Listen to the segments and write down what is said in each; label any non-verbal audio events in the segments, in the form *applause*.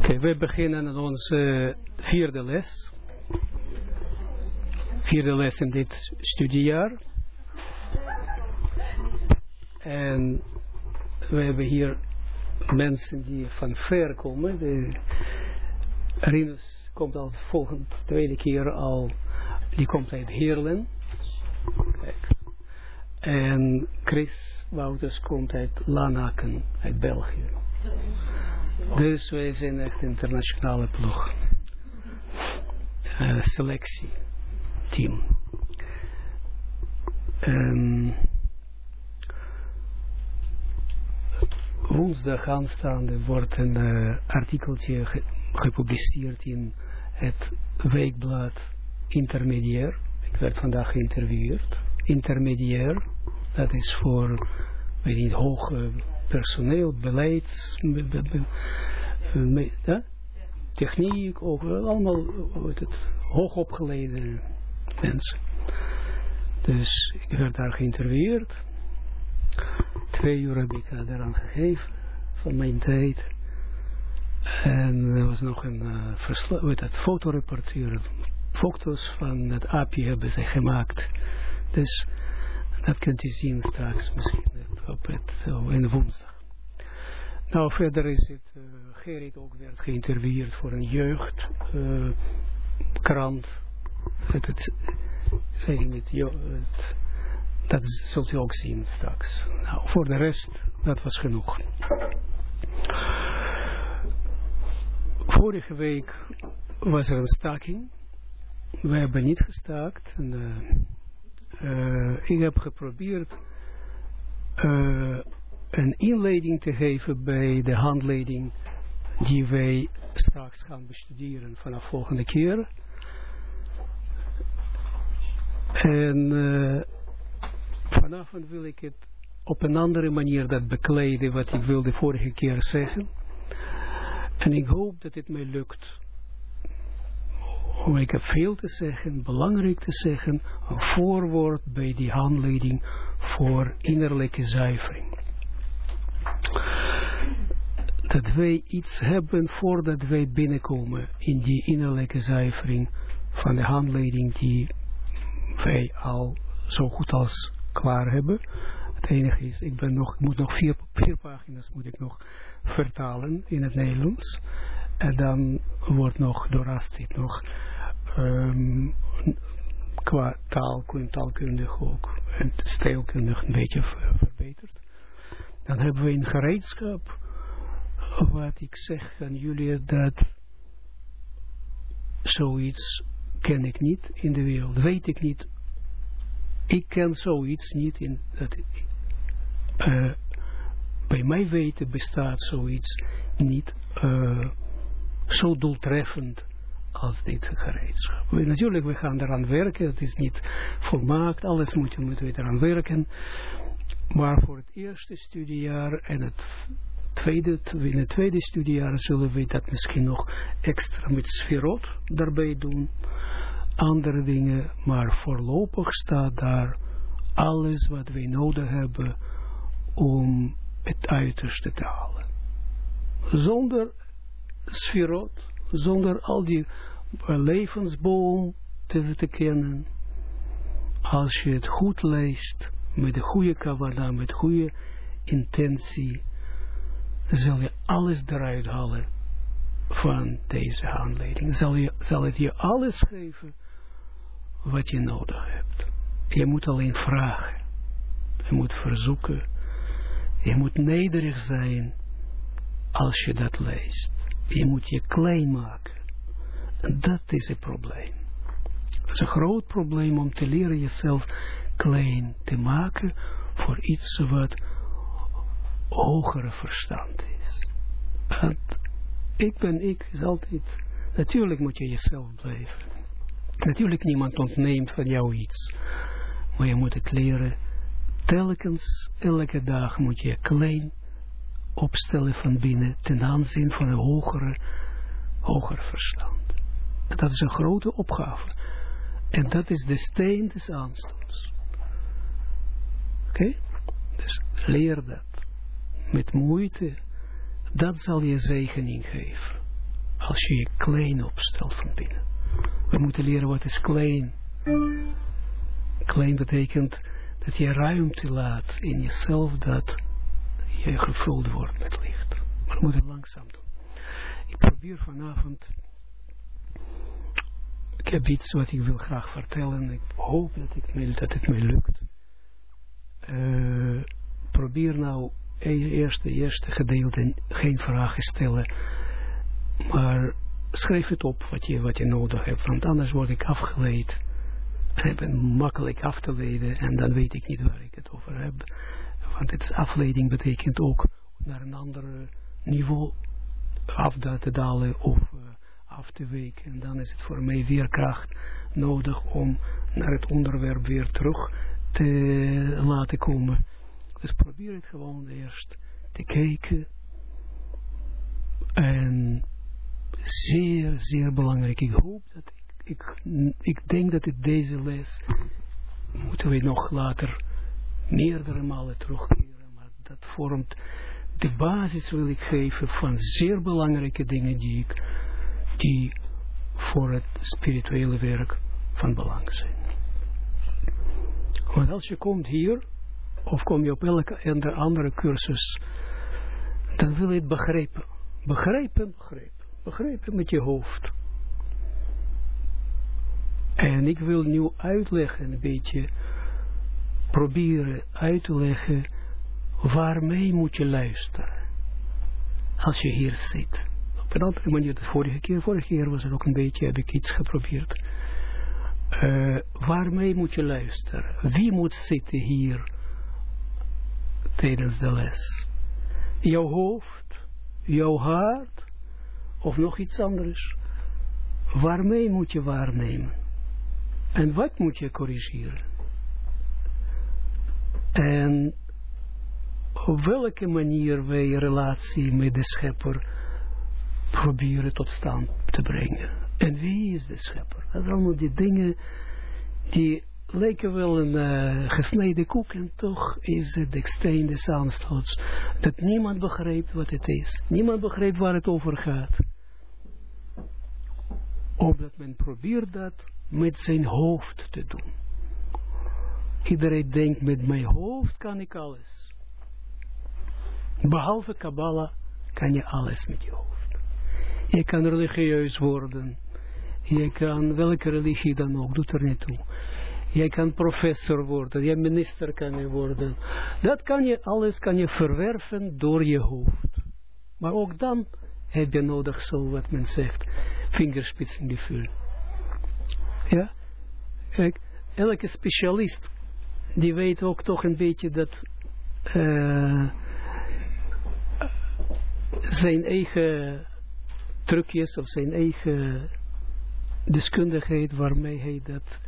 Oké, we beginnen aan onze vierde les. Vierde les in dit studiejaar. En we hebben hier mensen die van ver komen. De Rinus komt al volgende, tweede keer al, die komt uit Heerlen. Kijk. En Chris Wouters komt uit Lanaken, uit België. Dus wij zijn echt internationale ploeg. Uh, selectie. Team. En woensdag aanstaande wordt een uh, artikeltje ge gepubliceerd in het weekblad Intermediair. Ik werd vandaag geïnterviewd. Intermediair, dat is voor, weet niet, hoge personeel, beleid, ja? techniek, ook, allemaal het, hoogopgeleide mensen. Dus ik werd daar geïnterviewd. Twee uur heb ik daaraan gegeven van mijn tijd. En er was nog een uh, weet het, fotoreportuur. Foto's van het aapje hebben ze gemaakt. Dus dat kunt u zien straks misschien op het, in woensdag. Nou, verder is het, uh, Gerrit ook werd geïnterviewd voor een jeugdkrant. Uh, het, het, niet, het, dat zult u ook zien straks. Nou, voor de rest, dat was genoeg. Vorige week was er een staking. We hebben niet gestaakt. En, uh, ik heb geprobeerd uh, een inleiding te geven bij de handleiding die wij straks gaan bestuderen vanaf volgende keer. En uh, vanavond wil ik het op een andere manier dat bekleden wat ik wilde vorige keer zeggen. En ik hoop dat het mij lukt. Ik heb veel te zeggen, belangrijk te zeggen, een voorwoord bij die handleiding voor innerlijke zuivering. Dat wij iets hebben voordat wij binnenkomen in die innerlijke zuivering van de handleiding die wij al zo goed als klaar hebben. Het enige is, ik, ben nog, ik moet nog vier, vier pagina's moet ik nog vertalen in het Nederlands. En dan wordt nog door Astrid nog um, qua taal, taalkundig ook en steelkundig een beetje verbeterd. Dan hebben we een gereedschap wat ik zeg aan jullie dat zoiets ken ik niet in de wereld, weet ik niet. Ik ken zoiets niet in dat uh, bij mij weten bestaat zoiets niet uh, zo doeltreffend als dit gereedschap. We, natuurlijk, we gaan eraan werken. Het is niet volmaakt. Alles moet, moeten we eraan werken. Maar voor het eerste studiejaar en het tweede, in het tweede studiejaar zullen we dat misschien nog extra met sferot daarbij doen. Andere dingen. Maar voorlopig staat daar alles wat we nodig hebben om het uiterste te halen. Zonder sferot zonder al die levensboom te, te kennen. Als je het goed leest, met de goede kavana, met goede intentie, zal je alles eruit halen van deze handleiding. Zal, je, zal het je alles geven wat je nodig hebt. Je moet alleen vragen. Je moet verzoeken. Je moet nederig zijn als je dat leest. Je moet je klein maken. En dat is het probleem. Het is een groot probleem om te leren jezelf klein te maken voor iets wat hogere verstand is. Ik ben ik, is altijd, natuurlijk moet je jezelf blijven. Natuurlijk niemand ontneemt van jou iets. Maar je moet het leren. Telkens, elke dag moet je klein opstellen van binnen ten aanzien van een hogere, hoger verstand. En dat is een grote opgave. En dat is de steen des aanstots. Oké? Dus leer dat. Met moeite. Dat zal je zegening geven. als je je klein opstelt van binnen. We moeten leren wat is klein. Klein betekent dat je ruimte laat in jezelf dat je gevuld wordt met licht. Maar we moeten langzaam doen. Ik probeer vanavond ik heb iets wat ik wil graag vertellen. Ik hoop dat, ik me, dat het mij lukt. Uh, probeer nou eerst de eerste gedeelte geen vragen stellen. Maar schrijf het op wat je, wat je nodig hebt. Want anders word ik afgeleid. Ik ben makkelijk af te leiden. En dan weet ik niet waar ik het over heb. Want het is afleiding betekent ook naar een ander niveau af te dalen of uh, af te weken. En dan is het voor mij weer kracht nodig om naar het onderwerp weer terug te laten komen. Dus probeer het gewoon eerst te kijken. En zeer, zeer belangrijk. Ik hoop dat ik, ik, ik denk dat het deze les moeten we nog later meerdere malen terugkeren. Maar dat vormt de basis wil ik geven van zeer belangrijke dingen die ik die voor het spirituele werk van belang zijn. Want als je komt hier, of kom je op elke andere cursus, dan wil je het begrijpen. Begrijpen, begrijpen. Begrijpen met je hoofd. En ik wil nu uitleggen, een beetje proberen uit te leggen, waarmee moet je luisteren. Als je hier zit op een andere manier de vorige keer. Vorige keer was het ook een beetje, heb ik iets geprobeerd. Uh, waarmee moet je luisteren? Wie moet zitten hier tijdens de les? Jouw hoofd? Jouw hart? Of nog iets anders? Waarmee moet je waarnemen? En wat moet je corrigeren? En op welke manier wij relatie met de schepper proberen tot stand te brengen. En wie is de schepper? Dat zijn allemaal die dingen die lijken wel een uh, gesneden koek en toch is het de steen des aanstoots. Dat niemand begrijpt wat het is. Niemand begrijpt waar het over gaat. Omdat men probeert dat met zijn hoofd te doen. Iedereen denkt met mijn hoofd kan ik alles. Behalve Kabbalah kan je alles met je hoofd. Je kan religieus worden. Je kan, welke religie dan ook, doet er niet toe. Je kan professor worden, je minister kan je worden. Dat kan je, alles kan je verwerven door je hoofd. Maar ook dan heb je nodig, zo wat men zegt, vingerspitsengevoel. Ja? Kijk, elke specialist, die weet ook toch een beetje dat uh, zijn eigen trucjes of zijn eigen deskundigheid waarmee hij dat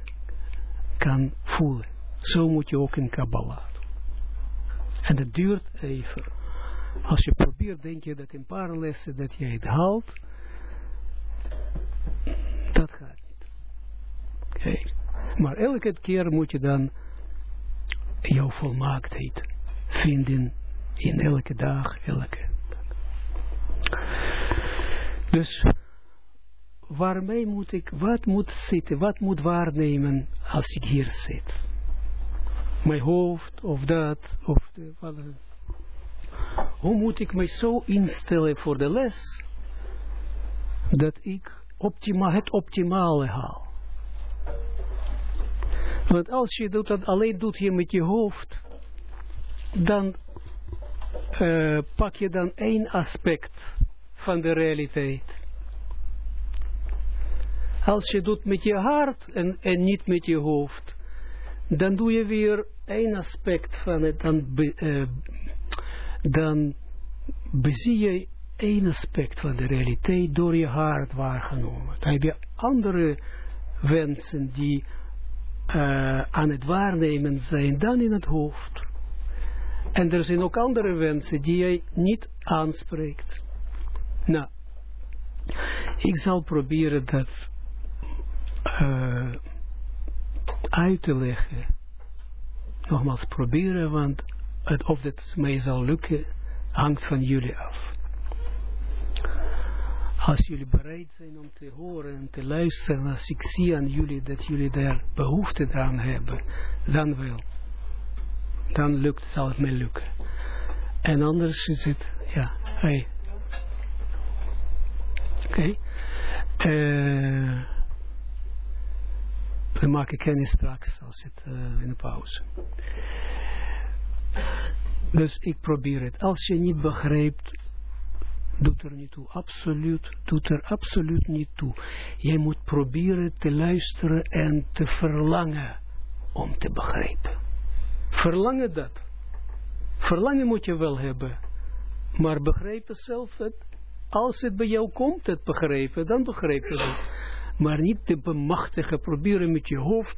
kan voelen. Zo moet je ook in Kabbalah doen. En dat duurt even. Als je probeert, denk je dat in een paar lessen dat je het haalt. Dat gaat niet. Oké. Maar elke keer moet je dan jouw volmaaktheid vinden in elke dag, elke dus waarmee moet ik, wat moet zitten, wat moet waarnemen als ik hier zit? Mijn hoofd of dat, of de, hoe moet ik mij zo instellen voor de les, dat ik optima, het optimale haal? Want als je dat alleen doet je met je hoofd, dan uh, pak je dan één aspect van de realiteit. Als je doet met je hart en, en niet met je hoofd, dan doe je weer één aspect van het, dan, be, uh, dan bezie je één aspect van de realiteit door je hart waargenomen. Dan heb je andere wensen die uh, aan het waarnemen zijn dan in het hoofd. En er zijn ook andere wensen die je niet aanspreekt. Nou, ik zal proberen dat uh, uit te leggen. Nogmaals proberen, want of het mij zal lukken, hangt van jullie af. Als jullie bereid zijn om te horen en te luisteren, als ik zie aan jullie dat jullie daar behoefte aan hebben, dan wel. Dan lukt, zal het mij lukken. En anders is het, ja. Oké. Okay. Uh, we maken kennis straks als het uh, in de pauze. Dus ik probeer het. Als je niet begrijpt, doet er niet toe. Absoluut, doet er absoluut niet toe. Jij moet proberen te luisteren en te verlangen om te begrijpen. Verlangen dat. Verlangen moet je wel hebben. Maar begrijpen zelf het. Als het bij jou komt, het begrijpen, dan begrijp je het. Maar niet te bemachtigen, proberen met je hoofd.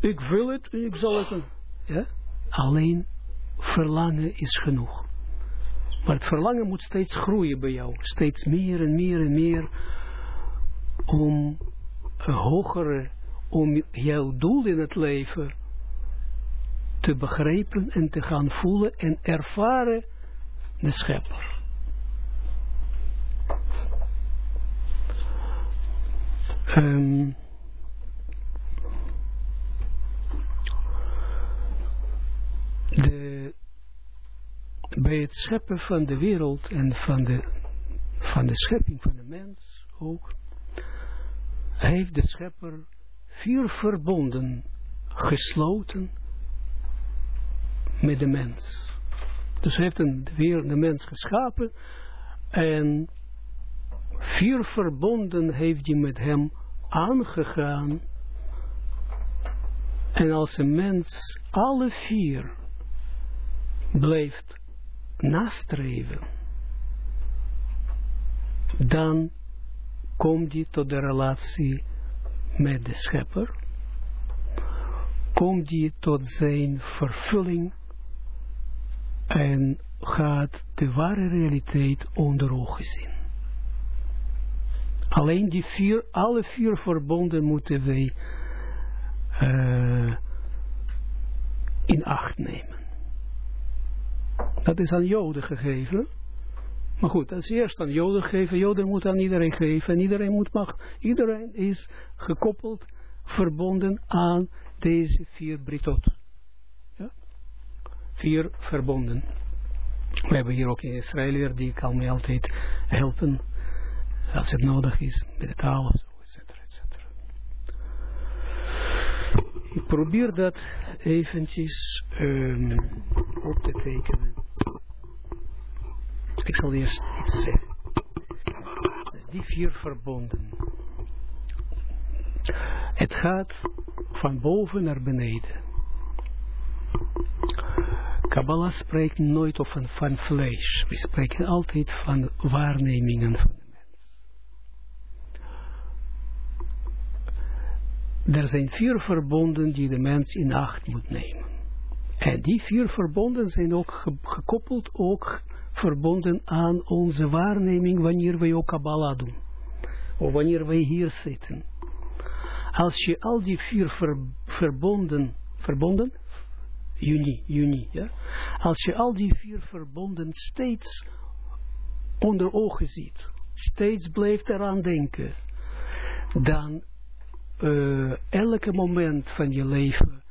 Ik wil het, ik zal het. Ja? Alleen verlangen is genoeg. Maar het verlangen moet steeds groeien bij jou. Steeds meer en meer en meer. Om hogere, om jouw doel in het leven te begrijpen en te gaan voelen en ervaren de schepper. Um, de, bij het scheppen van de wereld en van de, van de schepping van de mens ook, heeft de schepper vier verbonden gesloten met de mens. Dus heeft een, weer de mens geschapen en vier verbonden heeft hij met hem aangegaan. En als een mens alle vier blijft nastreven, dan komt hij tot de relatie met de schepper, komt hij tot zijn vervulling en gaat de ware realiteit onder ogen zien. Alleen die vier, alle vier verbonden moeten wij uh, in acht nemen. Dat is aan Joden gegeven. Maar goed, dat is eerst aan Joden gegeven. Joden moet aan iedereen geven. En iedereen moet mag. Iedereen is gekoppeld, verbonden aan deze vier britot. Ja? Vier verbonden. We hebben hier ook in Israël weer, die kan mij altijd helpen als het nodig is, met de taal, zo, et cetera, et cetera. Ik probeer dat eventjes um, op te tekenen. Ik zal eerst iets zeggen. Die vier verbonden. Het gaat van boven naar beneden. Kabbalah spreekt nooit over van vlees. We spreken altijd van waarnemingen van er zijn vier verbonden die de mens in acht moet nemen. En die vier verbonden zijn ook gekoppeld, ook verbonden aan onze waarneming wanneer wij ook Kabbalah doen. Of wanneer wij hier zitten. Als je al die vier verbonden, verbonden? Juni, juni, ja. Als je al die vier verbonden steeds onder ogen ziet, steeds blijft eraan denken, dan uh, elke moment van je leven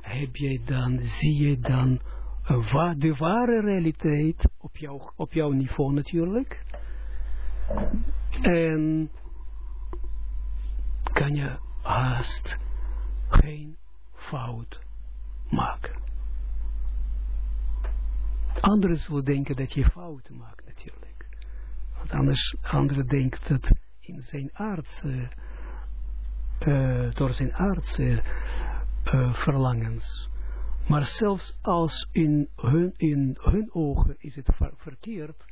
heb je dan, zie je dan uh, de ware realiteit op, jou, op jouw niveau natuurlijk. En kan je haast geen fout maken. Anderen zullen denken dat je fouten maakt natuurlijk. Want anders, anderen denken dat in zijn aardse uh, door zijn aardse uh, verlangens. Maar zelfs als in hun, in hun ogen is het ver verkeerd,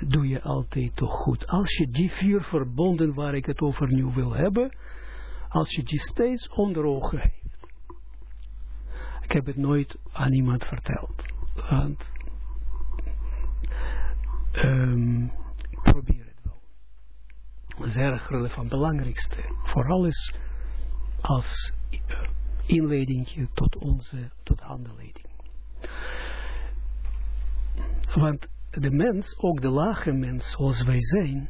doe je altijd toch goed. Als je die vier verbonden waar ik het over nu wil hebben, als je die steeds onder ogen heeft. Ik heb het nooit aan iemand verteld. Want um, ik probeer is erg relevant, belangrijkste. Voor alles als uh, inleiding tot onze, tot handelleiding. Want de mens, ook de lage mens zoals wij zijn,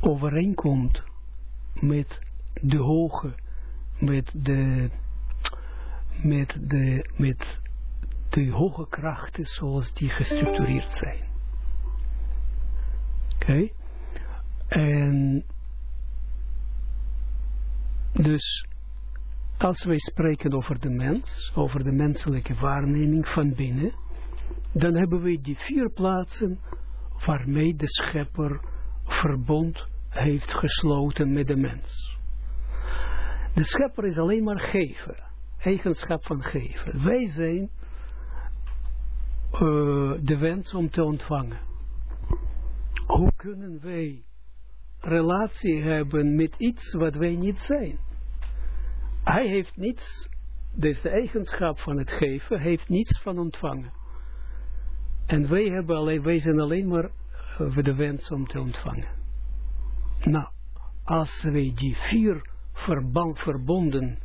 overeenkomt met de hoge, met de, met de, met de hoge krachten zoals die gestructureerd zijn. Oké? En dus als wij spreken over de mens, over de menselijke waarneming van binnen, dan hebben we die vier plaatsen waarmee de schepper verbond heeft gesloten met de mens. De schepper is alleen maar geven, eigenschap van geven. Wij zijn uh, de wens om te ontvangen. Hoe kunnen wij relatie hebben met iets wat wij niet zijn? Hij heeft niets, dus de eigenschap van het geven, heeft niets van ontvangen. En wij, hebben alleen, wij zijn alleen maar uh, de wens om te ontvangen. Nou, als wij die vier verband, verbonden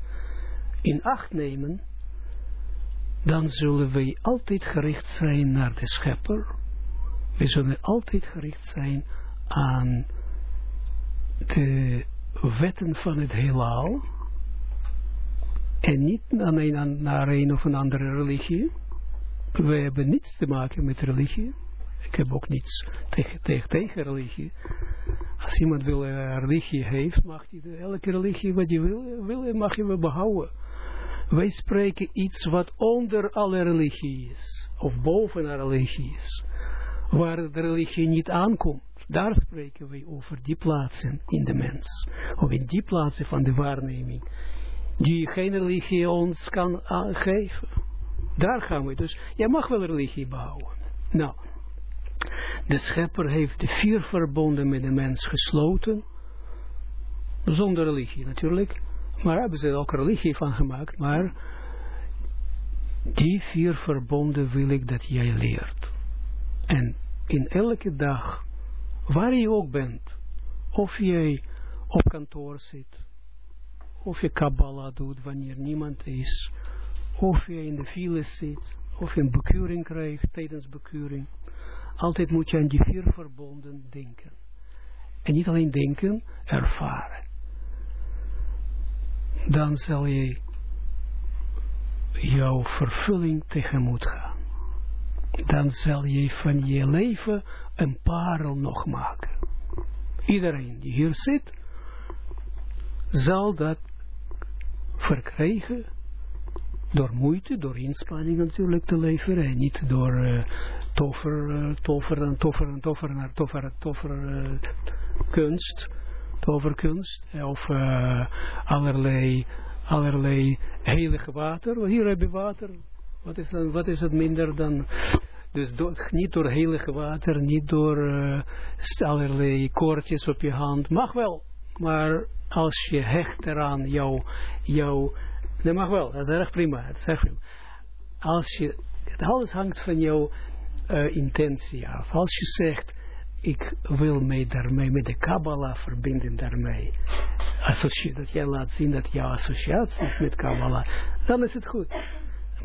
in acht nemen, dan zullen wij altijd gericht zijn naar de schepper. We zullen altijd gericht zijn aan de wetten van het heelal. En niet alleen naar een of een andere religie. We hebben niets te maken met religie. Ik heb ook niets tegen, tegen, religie. Als iemand wil een religie heeft, mag hij elke religie wat je wil, wil mag wel behouden. Wij spreken iets wat onder alle religie is. Of boven de religie is. Waar de religie niet aankomt. Daar spreken wij over die plaatsen in de mens. Of in die plaatsen van de waarneming. Die geen religie ons kan geven. Daar gaan we. Dus jij mag wel religie behouden. Nou. De schepper heeft de vier verbonden met de mens gesloten. Zonder religie natuurlijk. Maar hebben ze ook religie van gemaakt. Maar die vier verbonden wil ik dat jij leert. En in elke dag, waar je ook bent, of jij op kantoor zit, of je Kabbalah doet wanneer niemand is, of je in de file zit, of je een bekeuring krijgt tijdens bekeuring, altijd moet je aan die vier verbonden denken. En niet alleen denken, ervaren dan zal je jouw vervulling tegemoet gaan. Dan zal je van je leven een parel nog maken. Iedereen die hier zit, zal dat verkrijgen door moeite, door inspanning natuurlijk te leveren en niet door uh, toffer, uh, toffer en toffer en toffer naar toffer, toffer uh, kunst toverkunst of allerlei, allerlei heilige water. Hier heb je water. Wat is, dan, wat is het minder dan... Dus niet door heilige water, niet door uh, allerlei koortjes op je hand. Mag wel, maar als je hecht eraan jouw... jou dat mag wel, dat is erg prima. Dat is erg. Als je, het alles hangt van jouw uh, intentie af. Als je zegt, ik wil mij daarmee, met de Kabbalah verbinden daarmee. Associe, dat jij laat zien dat jouw associatie is met Kabbalah, dan is het goed.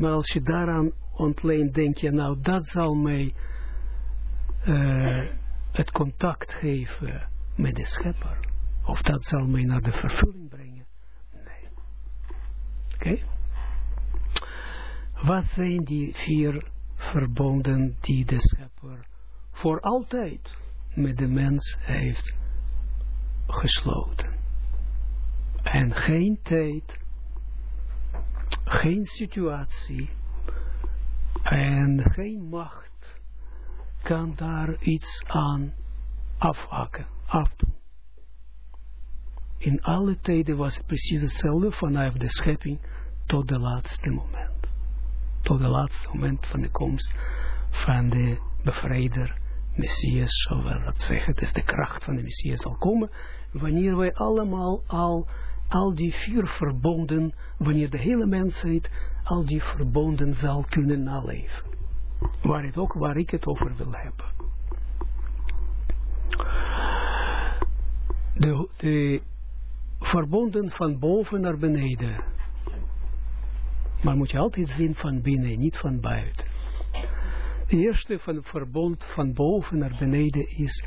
Maar als je daaraan ontleent, denk je, nou, dat zal mij uh, het contact geven met de schepper. Of dat zal mij naar de vervulling brengen. Nee. Oké? Wat zijn die vier verbonden die de schepper voor altijd met de mens heeft gesloten. En geen tijd, geen situatie en geen macht kan daar iets aan afhakken, afdoen. In alle tijden was het precies hetzelfde vanaf de schepping tot de laatste moment. Tot de laatste moment van de komst van de bevrijder Messias, zo wel dat zeggen, het is de kracht van de Messias zal komen, wanneer wij allemaal al, al die vier verbonden, wanneer de hele mensheid al die verbonden zal kunnen naleven. Waar, het ook, waar ik het over wil hebben. De, de verbonden van boven naar beneden. Maar moet je altijd zien van binnen, niet van buiten. eerste van het verbond van boven naar beneden is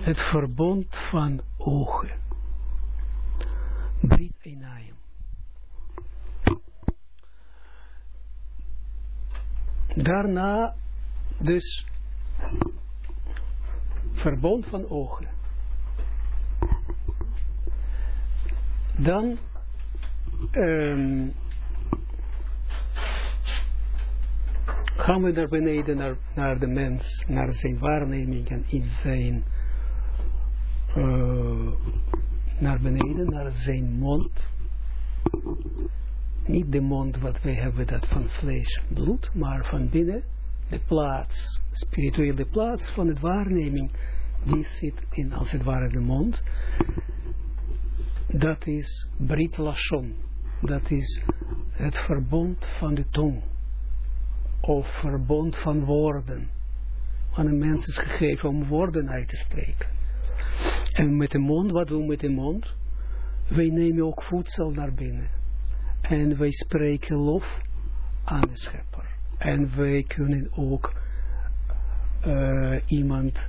het verbond van ogen. Brit Einayim. Daarna dus verbond van ogen. Dan um, gaan we naar beneden, naar, naar de mens, naar zijn waarnemingen in zijn, uh, naar beneden, naar zijn mond. Niet de mond wat wij hebben, dat van vlees bloed, maar van binnen, de plaats, spirituele plaats van het waarneming, die zit in, als het ware, de mond. Dat is Brit Lashon. Dat is het verbond van de tong of verbond van woorden. Aan een mens is gegeven om woorden uit te spreken. En met de mond, wat doen we met de mond? Wij nemen ook voedsel naar binnen. En wij spreken lof aan de schepper. En wij kunnen ook uh, iemand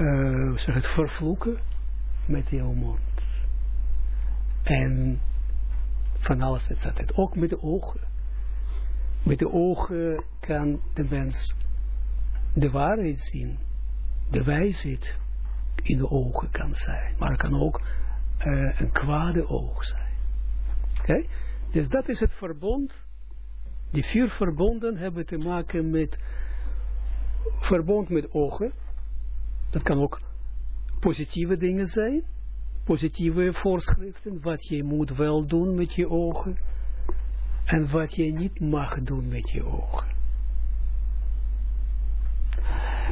uh, zeg het, vervloeken met jouw mond. En van alles, et cetera. Ook met de ogen. Met de ogen kan de mens de waarheid zien. De wijsheid in de ogen kan zijn. Maar het kan ook uh, een kwade oog zijn. Oké? Dus dat is het verbond. Die vier verbonden hebben te maken met verbond met ogen. Dat kan ook positieve dingen zijn. Positieve voorschriften. Wat je moet wel doen met je ogen en wat je niet mag doen met je ogen.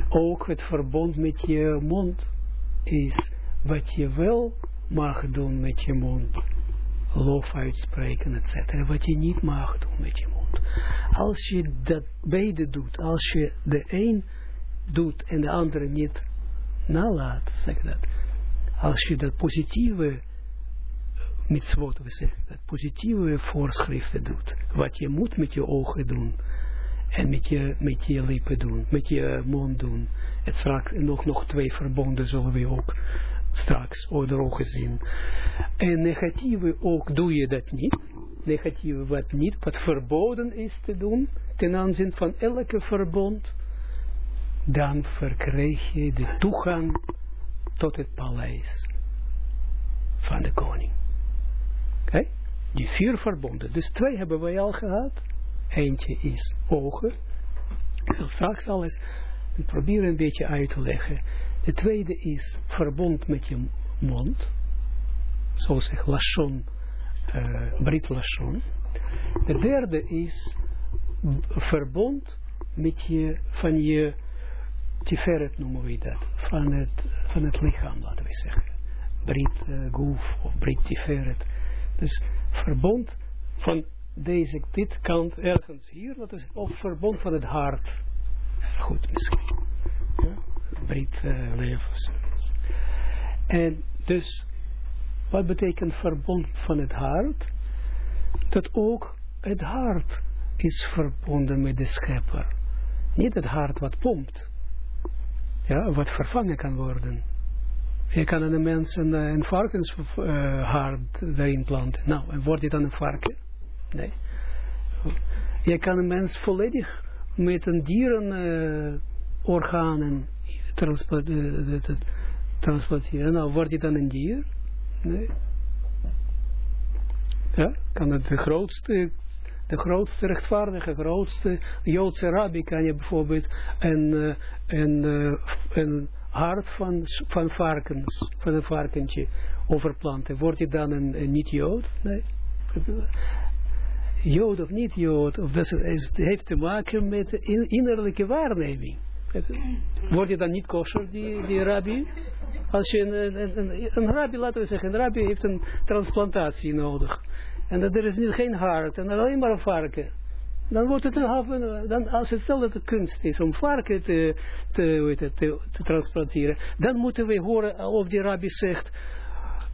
Ook het verbond met je mond is wat je wel mag doen met je mond. Lof uitspreken, etc. Wat je niet mag doen met je mond. Als je dat beide doet, als je de een doet en de andere niet nalaat, zeg dat. Als je dat positieve mitzvot, we zeggen, dat positieve voorschriften doet. Wat je moet met je ogen doen. En met je, met je lippen doen. Met je mond doen. En straks nog, nog twee verbonden zullen we ook straks ogen zien. En negatieve ook doe je dat niet. Negatieve wat niet, wat verboden is te doen. Ten aanzien van elke verbond. Dan verkrijg je de toegang tot het paleis van de koning. Okay? Die vier verbonden. Dus twee hebben wij al gehad. Eentje is ogen. Ik zal straks alles proberen een beetje uit te leggen. De tweede is verbond met je mond. Zoals zeg lashon, uh, Brit lashon. De derde is verbond met je, van je tiferet noemen we dat. Van het, van het lichaam, laten we zeggen. Brit uh, goef of Brit tiferet. Dus verbond van deze, dit kant ergens hier, dat is, of verbond van het hart. Goed misschien. Ja? Breed uh, leven. En dus, wat betekent verbond van het hart? Dat ook het hart is verbonden met de schepper. Niet het hart wat pompt. Ja, wat vervangen kan worden. Je kan een mens een, eh, een varkenshaard uh, erin planten. Nou, en wordt hij dan een varken? Nee. Je kan een mens volledig met een dierenorganen uh, transporteren. Nou, wordt hij dan een dier? Nee. Ja, kan het de grootste, de grootste rechtvaardige, grootste Joodse rabbi kan je bijvoorbeeld een, uh, een hart van, van varkens, van een varkentje overplanten. Word je dan een, een niet-Jood? Nee. Jood of niet-Jood, of dat heeft te maken met innerlijke waarneming. Word je dan niet kosher, die, die rabbi? Als je een, een, een, rabbi, laten we zeggen, een rabbi heeft een transplantatie nodig. En dat er is niet geen hart, en alleen maar een varken dan wordt het een dan als het stel dat het kunst is om varken te, te, te, te, te transporteren, dan moeten we horen of die rabbi zegt,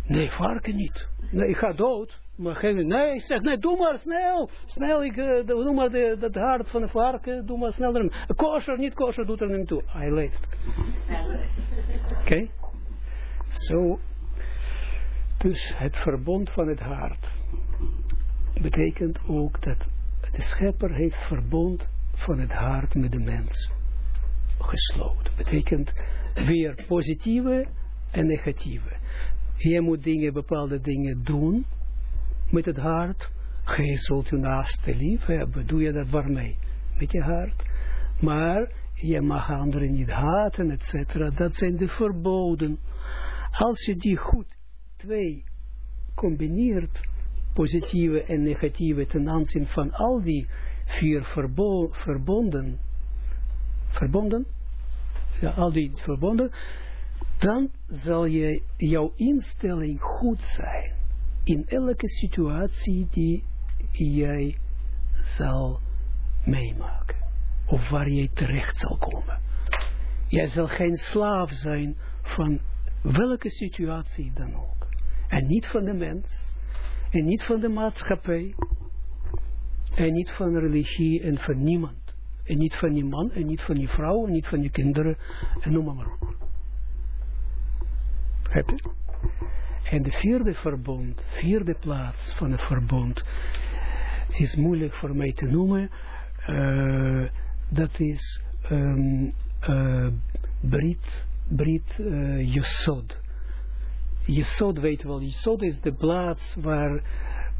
Nee, varken niet. Nee, ik ga dood. Maar geen, nee, ik zeg, nee, doe maar snel. Snel, ik, uh, doe maar de, dat hart van de varken, doe maar snel. Kosher, niet kosher, doet er niet toe. Hij leeft. Oké? Zo. dus het verbond van het hart betekent ook dat de schepper heeft verbond van het hart met de mens gesloten. Betekent weer positieve en negatieve. Je moet dingen, bepaalde dingen doen met het hart. Je zult je naaste lief hebben. Doe je dat waarmee? Met je hart. Maar je mag anderen niet haten, etc. Dat zijn de verboden. Als je die goed twee combineert, positieve en negatieve ten aanzien van al die vier verbo verbonden, verbonden, ja, al die verbonden, dan zal je, jouw instelling goed zijn in elke situatie die jij zal meemaken. Of waar jij terecht zal komen. Jij zal geen slaaf zijn van welke situatie dan ook. En niet van de mens. En niet van de maatschappij. En niet van religie en van niemand. En niet van je man, en niet van je vrouw, en niet van je kinderen. En noem maar op. Heb je? En de vierde verbond, vierde plaats van het verbond, is moeilijk voor mij te noemen. Uh, dat is um, uh, Brit, Brit uh, Yesod. Yesod weet wel, Yesod is de plaats waar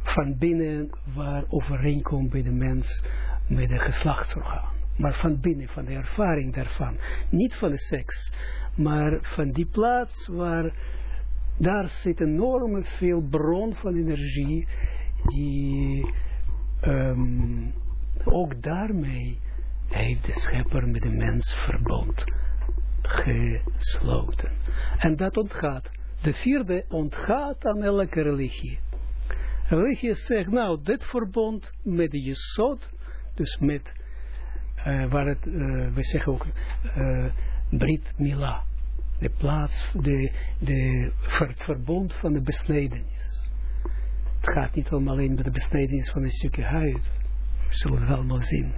van binnen, waar overeenkomt bij de mens met de geslachtsorgaan. Maar van binnen, van de ervaring daarvan. Niet van de seks, maar van die plaats waar daar zit enorme veel bron van energie die um, ook daarmee heeft de schepper met de mens verbond gesloten. En dat ontgaat. De vierde ontgaat aan elke religie. Religie zegt, nou, dit verbond met de Jesod, dus met, uh, waar het, uh, we zeggen ook, uh, Brit Mila de plaats, de, de, het verbond van de besnedenis. Het gaat niet om alleen de besnedenis van een stukje huid. We zullen het allemaal zien.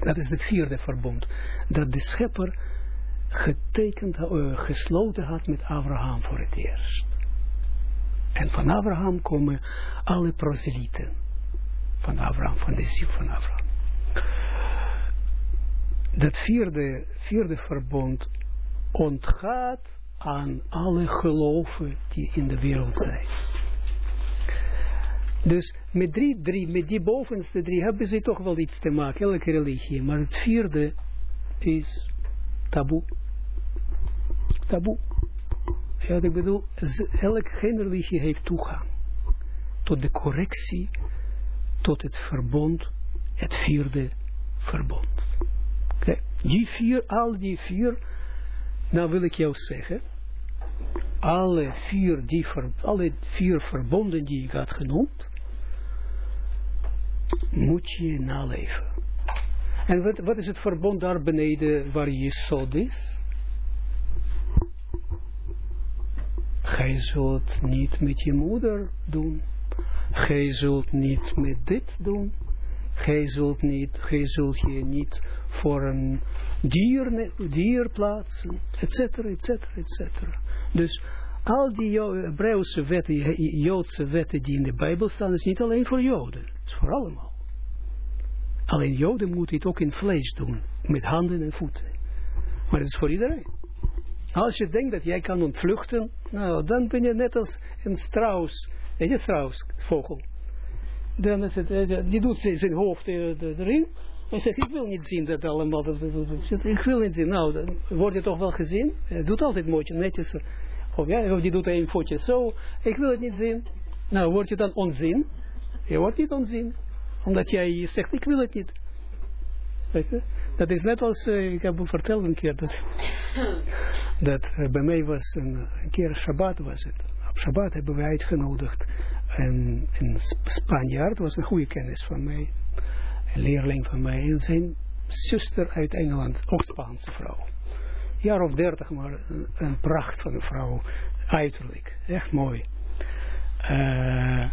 Dat is het vierde verbond. Dat de schepper getekend, uh, gesloten had met Abraham voor het eerst. En van Abraham komen alle proselieten. Van Abraham, van de ziel van Abraham. Dat vierde, vierde verbond ontgaat aan alle geloven die in de wereld zijn. Dus met, drie, drie, met die bovenste drie hebben ze toch wel iets te maken, elke religie. Maar het vierde is taboe. Taboe. Ja, ik bedoel, elke geen religie heeft toegang tot de correctie, tot het verbond, het vierde verbond. Okay. Die vier, al die vier nou wil ik jou zeggen, alle vier, die alle vier verbonden die ik had genoemd, moet je naleven. En wat, wat is het verbond daar beneden waar je zod is? Gij zult niet met je moeder doen. Gij zult niet met dit doen. Gij zult, niet, gij zult je niet voor een dier, dier plaatsen, et cetera, et cetera, et cetera. Dus al die Hebreeuwse wetten, Joodse wetten die in de Bijbel staan, is niet alleen voor Joden, het is voor allemaal. Alleen Joden moeten het ook in vlees doen, met handen en voeten. Maar het is voor iedereen. Als je denkt dat jij kan ontvluchten, nou, dan ben je net als een strauss, een straussvogel. Dan is het, eh, die doet zijn hoofd erin, hij zegt, ik wil niet zien dat allemaal. Dat, ik wil niet zien. Nou, dan wordt je toch wel gezien. Hij doet altijd mooi, netjes. Of ja, of die doet een foutje zo. Ik wil het niet zien. Nou, word je dan onzin? Je wordt niet onzin. Omdat jij zegt, ik wil het niet. Weet je? Dat is net als, uh, ik heb verteld een keer, dat, *laughs* dat uh, bij mij was een, een keer Shabbat was het. Op Shabbat hebben we uitgenodigd een, een Spanjaard, was een goede kennis van mij leerling van mij en zijn zuster uit Engeland, ook Spaanse vrouw. jaar of dertig, maar een, pracht van een vrouw, uiterlijk, echt mooi. Uh,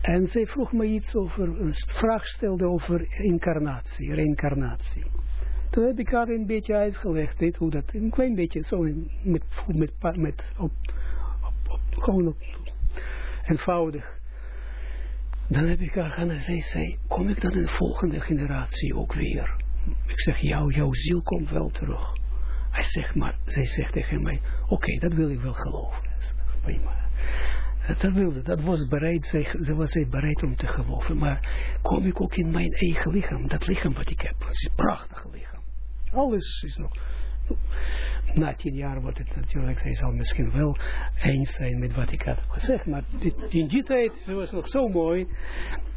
en zij vroeg me iets over, een vraag stelde over incarnatie, reïncarnatie. Toen heb ik haar een beetje uitgelegd, dit, hoe dat, een klein beetje, zo met, met, met op, op, op, gewoon eenvoudig. Dan heb ik haar gaan zij zei, kom ik dan in de volgende generatie ook weer? Ik zeg, jou, jouw ziel komt wel terug. Hij zegt maar, zij zegt tegen mij, oké, dat wil ik wel geloven. Prima. Dat wilde, dat was bereid, dat was zij bereid om te geloven. Maar kom ik ook in mijn eigen lichaam, dat lichaam wat ik heb, dat is een prachtig lichaam. Alles is nog, na tien jaar wordt het natuurlijk, zij zal misschien wel eens zijn met wat ik had gezegd, maar in die tijd was het nog zo mooi,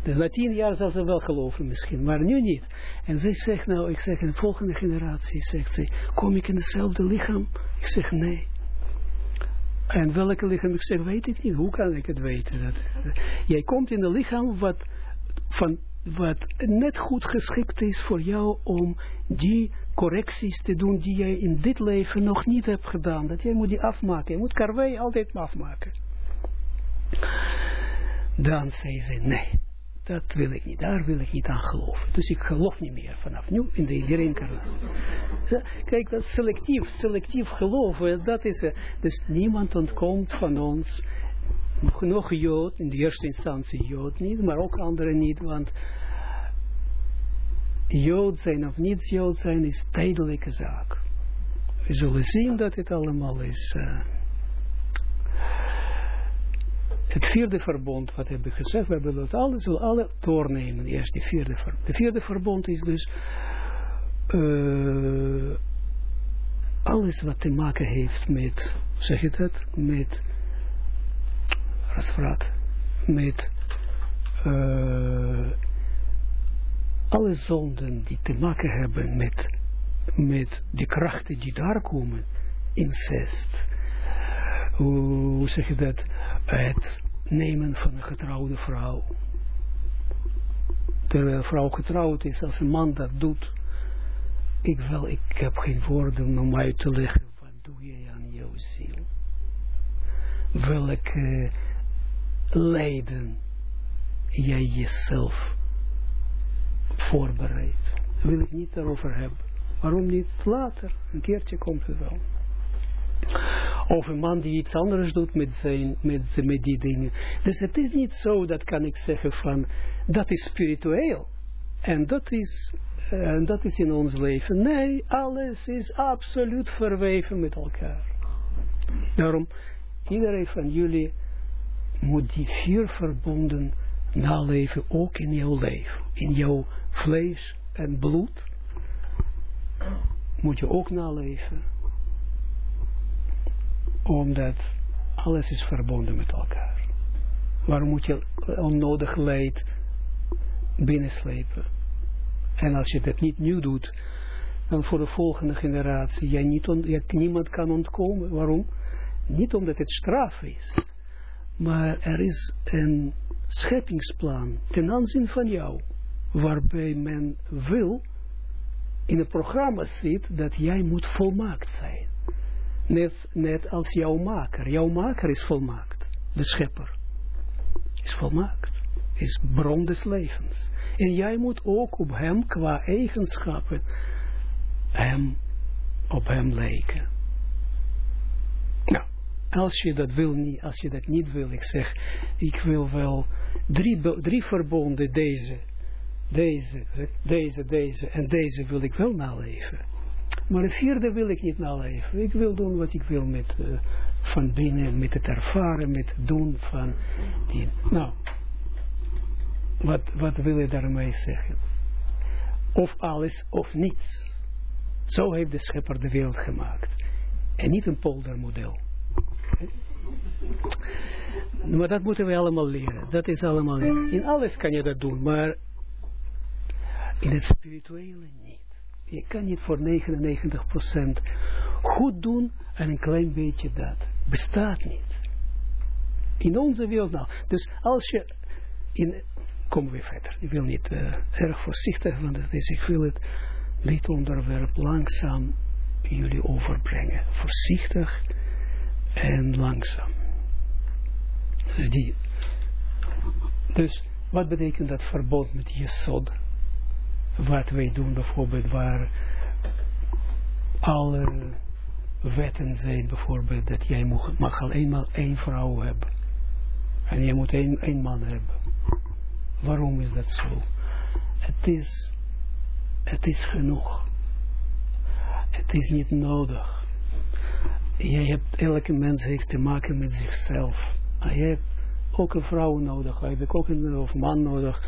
na tien jaar zal ze wel geloven misschien, maar nu niet. En zij zegt nou, ik zeg in de volgende generatie, zegt zij, kom ik in hetzelfde lichaam? Ik zeg nee. En welke lichaam ik zeg, weet ik niet. Hoe kan ik het weten? Dat, jij komt in een lichaam wat, van, wat net goed geschikt is voor jou om die correcties te doen die jij in dit leven nog niet hebt gedaan. Dat jij moet die afmaken. Je moet karwei altijd afmaken. Dan zei ze, nee dat wil ik niet, daar wil ik niet aan geloven. Dus ik geloof niet meer vanaf nu in de reïncarnatie. Kijk, dat selectief, selectief geloven, dat is, uh, dus niemand ontkomt van ons, nog Jood, in de eerste instantie Jood niet, maar ook anderen niet, want Jood zijn of niet Jood zijn is tijdelijke zaak. We zullen zien dat het allemaal is... Uh, het vierde verbond, wat hebben we gezegd, we hebben dat alles, zullen alle doornemen. Eerst die vierde verbond. De vierde verbond is dus uh, alles wat te maken heeft met, zeg je dat, met rasfraat, met uh, alle zonden die te maken hebben met, met de krachten die daar komen, incest, hoe zeg je dat, het nemen van een getrouwde vrouw. Terwijl een vrouw getrouwd is, als een man dat doet, ik wel, ik heb geen woorden om uit te leggen, wat doe je aan jouw ziel? Welke lijden jij jezelf voorbereidt. Wil ik niet daarover hebben. Waarom niet later? Een keertje komt het wel. Of een man die iets anders doet met, zijn, met, met die dingen. Dus het is niet zo, dat kan ik zeggen van, dat is spiritueel. En dat is, uh, dat is in ons leven. Nee, alles is absoluut verweven met elkaar. Daarom, iedereen van jullie moet die vier verbonden naleven, ook in jouw leven. In jouw vlees en bloed moet je ook naleven omdat alles is verbonden met elkaar. Waarom moet je onnodig leed binnenslepen? En als je dat niet nu doet, dan voor de volgende generatie, jij niet jij, niemand kan ontkomen. Waarom? Niet omdat het straf is, maar er is een scheppingsplan ten aanzien van jou, waarbij men wil, in het programma zit, dat jij moet volmaakt zijn. Net, net als jouw maker. Jouw maker is volmaakt. De schepper is volmaakt. Is bron des levens. En jij moet ook op hem qua eigenschappen hem, op hem lijken. Als je dat wil niet, als je dat niet wil, ik zeg, ik wil wel drie, drie verbonden, deze, deze, deze, deze en deze wil ik wel naleven. Maar het vierde wil ik niet naleven. Ik wil doen wat ik wil met, uh, van binnen, met het ervaren, met het doen van die. Nou, wat, wat wil je daarmee zeggen? Of alles of niets. Zo heeft de schepper de wereld gemaakt. En niet een poldermodel. Maar dat moeten we allemaal leren. Dat is allemaal. In alles kan je dat doen, maar in het spirituele niet. Je kan niet voor 99% goed doen en een klein beetje dat. Bestaat niet. In onze wereld nou. Dus als je in, komen we verder. Ik wil niet uh, erg voorzichtig, want het is, ik wil het, dit onderwerp langzaam jullie overbrengen. Voorzichtig en langzaam. Dus, wat betekent dat verbod met Jesod? Wat wij doen bijvoorbeeld waar alle wetten zijn bijvoorbeeld dat jij mag, mag alleen maar één vrouw hebben. En je moet één, één man hebben. Waarom is dat zo? Het is, het is genoeg. Het is niet nodig. Je hebt, elke mens heeft te maken met zichzelf. Je hebt ook een vrouw nodig. Heb ik ook een of man nodig.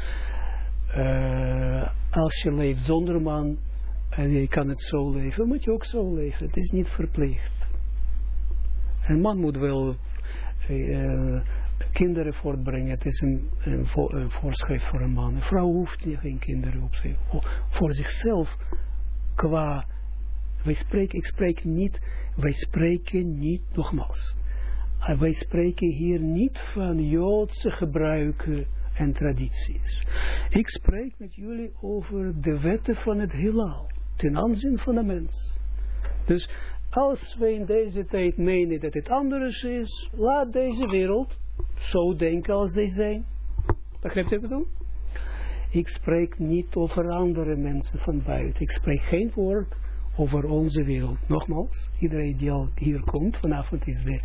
Uh, als je leeft zonder man en je kan het zo leven, moet je ook zo leven. Het is niet verplicht. Een man moet wel uh, kinderen voortbrengen. Het is een, een, een, voorschrift voor een man. Een vrouw hoeft niet geen kinderen op zich. Voor zichzelf qua wij spreken, ik spreek niet, wij spreken niet, nogmaals, eh, wij spreken hier niet van Joodse gebruiken en tradities. Ik spreek met jullie over de wetten van het heelal, ten aanzien van de mens. Dus als wij in deze tijd menen dat het anders is, laat deze wereld zo denken als zij zijn. Begrijpt u wat ik bedoel? Ik spreek niet over andere mensen van buiten. Ik spreek geen woord over onze wereld. Nogmaals, iedereen die al hier komt, vanavond is de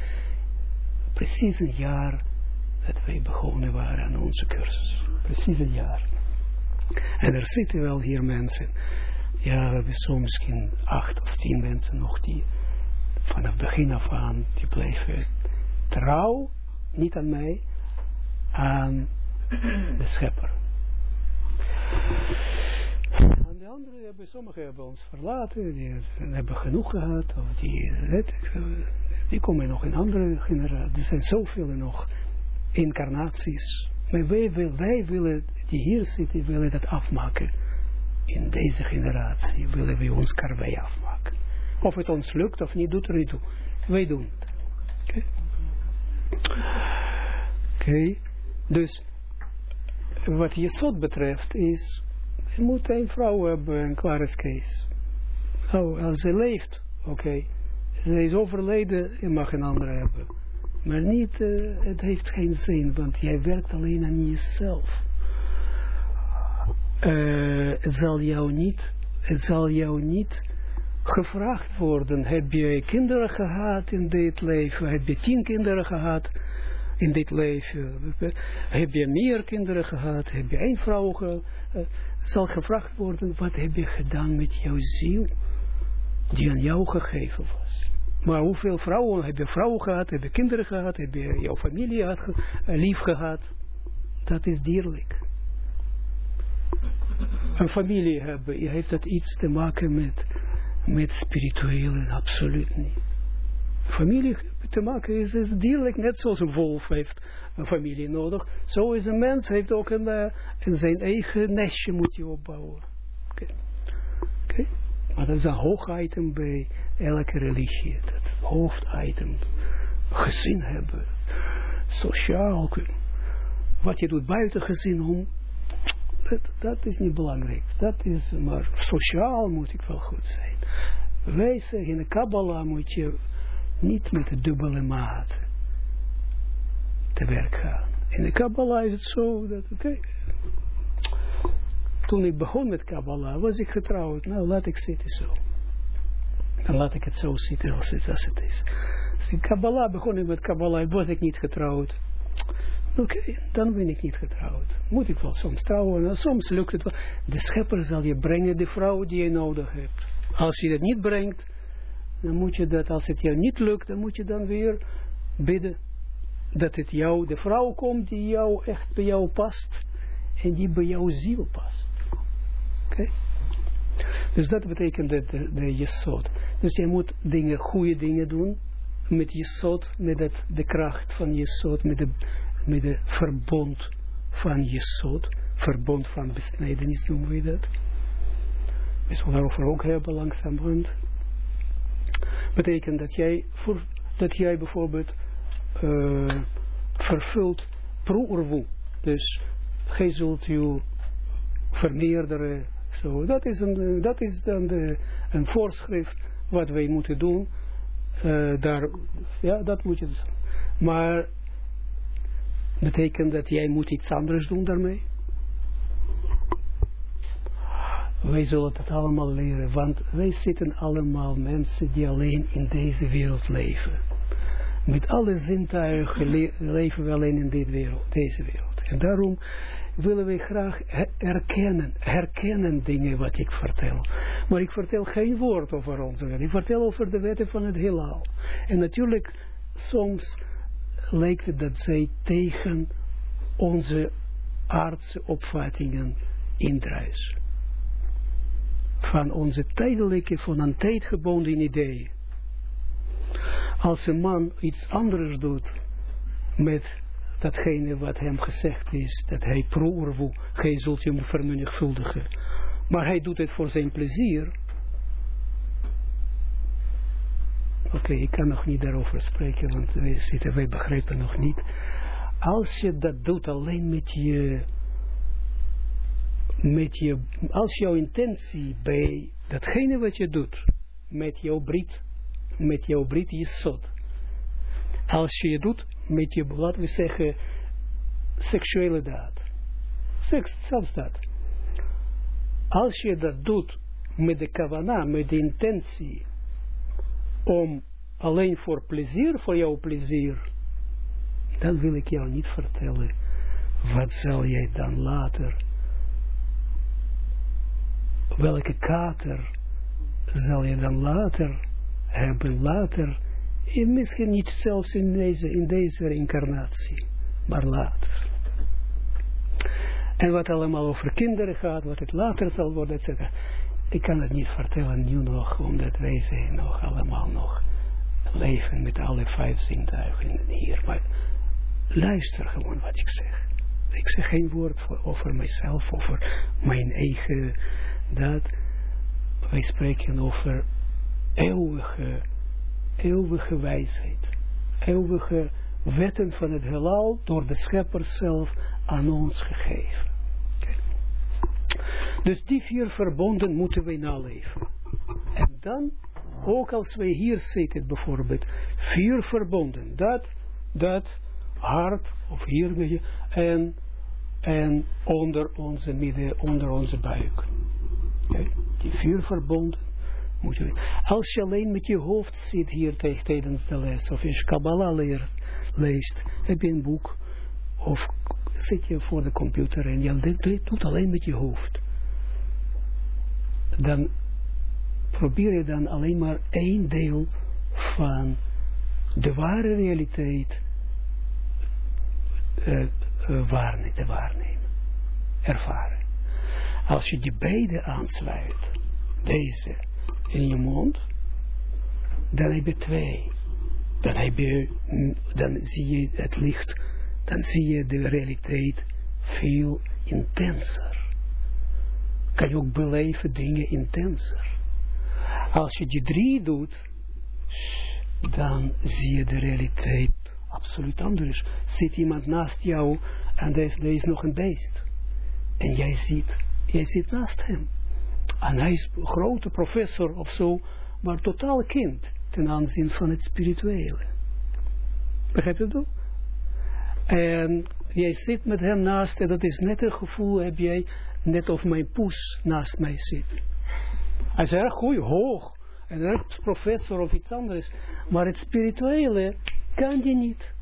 precies een jaar dat wij begonnen waren aan onze cursus. Precies een jaar. En er zitten wel hier mensen, ja, we hebben zo misschien acht of tien mensen nog die vanaf begin af aan, die bleven trouw, niet aan mij, aan de schepper anderen hebben, sommigen hebben ons verlaten, die hebben genoeg gehad, of die, die komen nog in andere generaties. Er zijn zoveel nog incarnaties. Maar wij, wij willen, die hier zitten, willen dat afmaken. In deze generatie willen we ons karwei afmaken. Of het ons lukt of niet, doet er niet toe. Wij doen het. Oké. Dus, wat je zot betreft is je moet een vrouw hebben, een klare case. Nou, als ze leeft, oké. Ze is overleden, je mag een andere hebben. Maar niet, uh, het heeft geen zin, want jij werkt alleen aan jezelf. Uh, het zal jou niet, het zal jou niet gevraagd worden. Heb je kinderen gehad in dit leven? Heb je tien kinderen gehad in dit leven? Heb je meer kinderen gehad? Heb je één vrouw gehad? zal gevraagd worden, wat heb je gedaan met jouw ziel, die aan jou gegeven was. Maar hoeveel vrouwen, heb je vrouwen gehad, heb je kinderen gehad, heb je jouw familie gehad, eh, lief gehad, dat is dierlijk. Een familie hebben, heeft dat iets te maken met, met spirituele, absoluut niet. Familie te maken is, is dierlijk, net zoals een wolf heeft een familie nodig. Zo is een mens, heeft ook een, uh, zijn eigen nestje moet je opbouwen. Oké. Maar dat is een hoog item bij elke religie. Dat hoofditem. Gezin hebben. Sociaal. Wat je doet buiten gezin om. Dat, dat is niet belangrijk. Dat is, maar sociaal moet ik wel goed zijn. Wij zeggen in de Kabbalah moet je niet met de dubbele maat te werk gaan. In de Kabbalah is het zo dat, oké, toen ik begon met Kabbalah, was ik getrouwd. Nou, laat ik zitten zo. Dan laat ik het zo zitten als het, als het is. Als in Kabbalah begon ik met Kabbalah, was ik niet getrouwd. Oké, dan ben ik niet getrouwd. Moet ik wel soms trouwen, soms lukt het wel. De schepper zal je brengen, de vrouw die je nodig hebt. Als je dat niet brengt, dan moet je dat, als het jou niet lukt, dan moet je dan weer bidden dat het jou, de vrouw komt die jou echt bij jou past en die bij jouw ziel past. Oké? Dus dat betekent de, de, de. Dus je moet dingen, goede dingen doen met jesot, met de kracht van jesot, met de, met de verbond van jesot, verbond van besnijdenis noemen we dat. We zullen daarover ook hebben langzamerhand. Betekent dat jij, voor, dat jij bijvoorbeeld uh, vervult proerwoe. Dus gij zult je vermeerderen. Zo, dat, is een, dat is dan de, een voorschrift wat wij moeten doen, uh, daar, ja, dat moet je dus. Maar betekent dat jij moet iets anders doen daarmee? Wij zullen dat allemaal leren, want wij zitten allemaal mensen die alleen in deze wereld leven. Met alle zintuigen le leven we alleen in dit wereld, deze wereld. En daarom willen wij graag herkennen, herkennen dingen wat ik vertel. Maar ik vertel geen woord over onze wet. Ik vertel over de wetten van het heelal. En natuurlijk, soms lijkt het dat zij tegen onze aardse opvattingen indruisen. Van onze tijdelijke, van een tijdgebonden ideeën. Als een man iets anders doet met datgene wat hem gezegd is, dat hij pro gij zult hem vermenigvuldigen. Maar hij doet het voor zijn plezier. Oké, ik kan nog niet daarover spreken, want wij, zitten, wij begrijpen nog niet. Als je dat doet alleen met je, met je, als jouw intentie bij datgene wat je doet, met jouw brit, met jouw brit je zot. Als je het doet met je, laten we zeggen, seksuele daad. Seks, zelfs dat. Als je dat doet met de kavana, met de intentie, om alleen voor plezier, voor jouw plezier, dan wil ik jou niet vertellen, wat zal jij dan later, welke kater zal je dan later hebben, later misschien niet zelfs in deze, in deze incarnatie, maar later. En wat allemaal over kinderen gaat, wat het later zal worden, etc. Ik kan het niet vertellen nu nog, omdat wij zijn nog allemaal nog leven met alle vijf zintuigen hier. Maar luister gewoon wat ik zeg. Ik zeg geen woord over mijzelf, over mijn eigen dat. Wij spreken over eeuwige eeuwige wijsheid, eeuwige wetten van het heelal door de schepper zelf aan ons gegeven. Dus die vier verbonden moeten wij naleven. En dan, ook als wij hier zitten bijvoorbeeld, vier verbonden, dat, dat, hart, of hier, en, en onder onze midden, onder onze buik. Die vier moet je, als je alleen met je hoofd zit hier tijdens de les, of je Kabbalah leert, leest, heb je een boek, of zit je voor de computer en je doet alleen met je hoofd. Dan probeer je dan alleen maar één deel van de ware realiteit uh, te waarnemen, ervaren. Als je die beide aansluit, deze in je mond, dan heb je twee. Dan, heb je, dan zie je het licht, dan zie je de realiteit veel intenser. Kan je ook beleven dingen intenser. Als je die drie doet, dan zie je de realiteit absoluut anders. Zit iemand naast jou en is, er is nog een beest. En jij ziet, jij zit naast hem. En hij is een grote professor of zo, maar totaal kind ten aanzien van het spirituele. Begrijp je dat? En jij zit met hem naast en dat is net een gevoel heb jij, net of mijn poes naast mij zit. Hij is erg goed, hoog, en erg professor of iets anders, maar het spirituele kan die niet.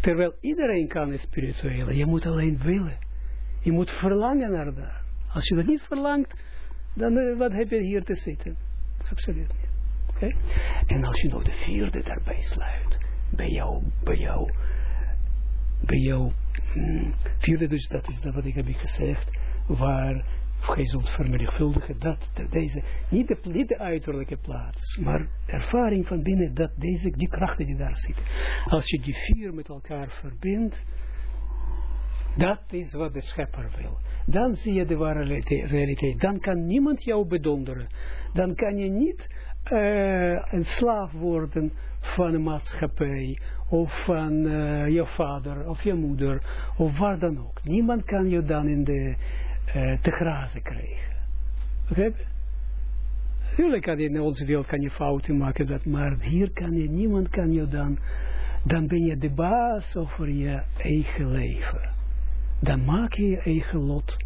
Terwijl iedereen kan het spirituele, je moet alleen willen. Je moet verlangen naar dat. Als je dat niet verlangt, dan uh, wat heb je hier te zitten? Absoluut niet. Okay? En als je nog de vierde daarbij sluit, bij jou, bij jou, bij jou, mm, vierde dus, dat is dat wat ik heb gezegd, waar gij zult vermenigvuldigen, dat, deze, niet de, niet de uiterlijke plaats, maar ervaring van binnen, dat deze, die krachten die daar zitten. Als je die vier met elkaar verbindt, dat is wat de schepper wil dan zie je de ware realiteit. Dan kan niemand jou bedonderen. Dan kan je niet uh, een slaaf worden van een maatschappij, of van uh, je vader, of je moeder, of waar dan ook. Niemand kan je dan in de, uh, te grazen krijgen. Begrijp je? Natuurlijk kan je in onze wereld kan je fouten maken, dat, maar hier kan je, niemand kan je dan, dan ben je de baas over je eigen leven. Dan maak je je eigen lot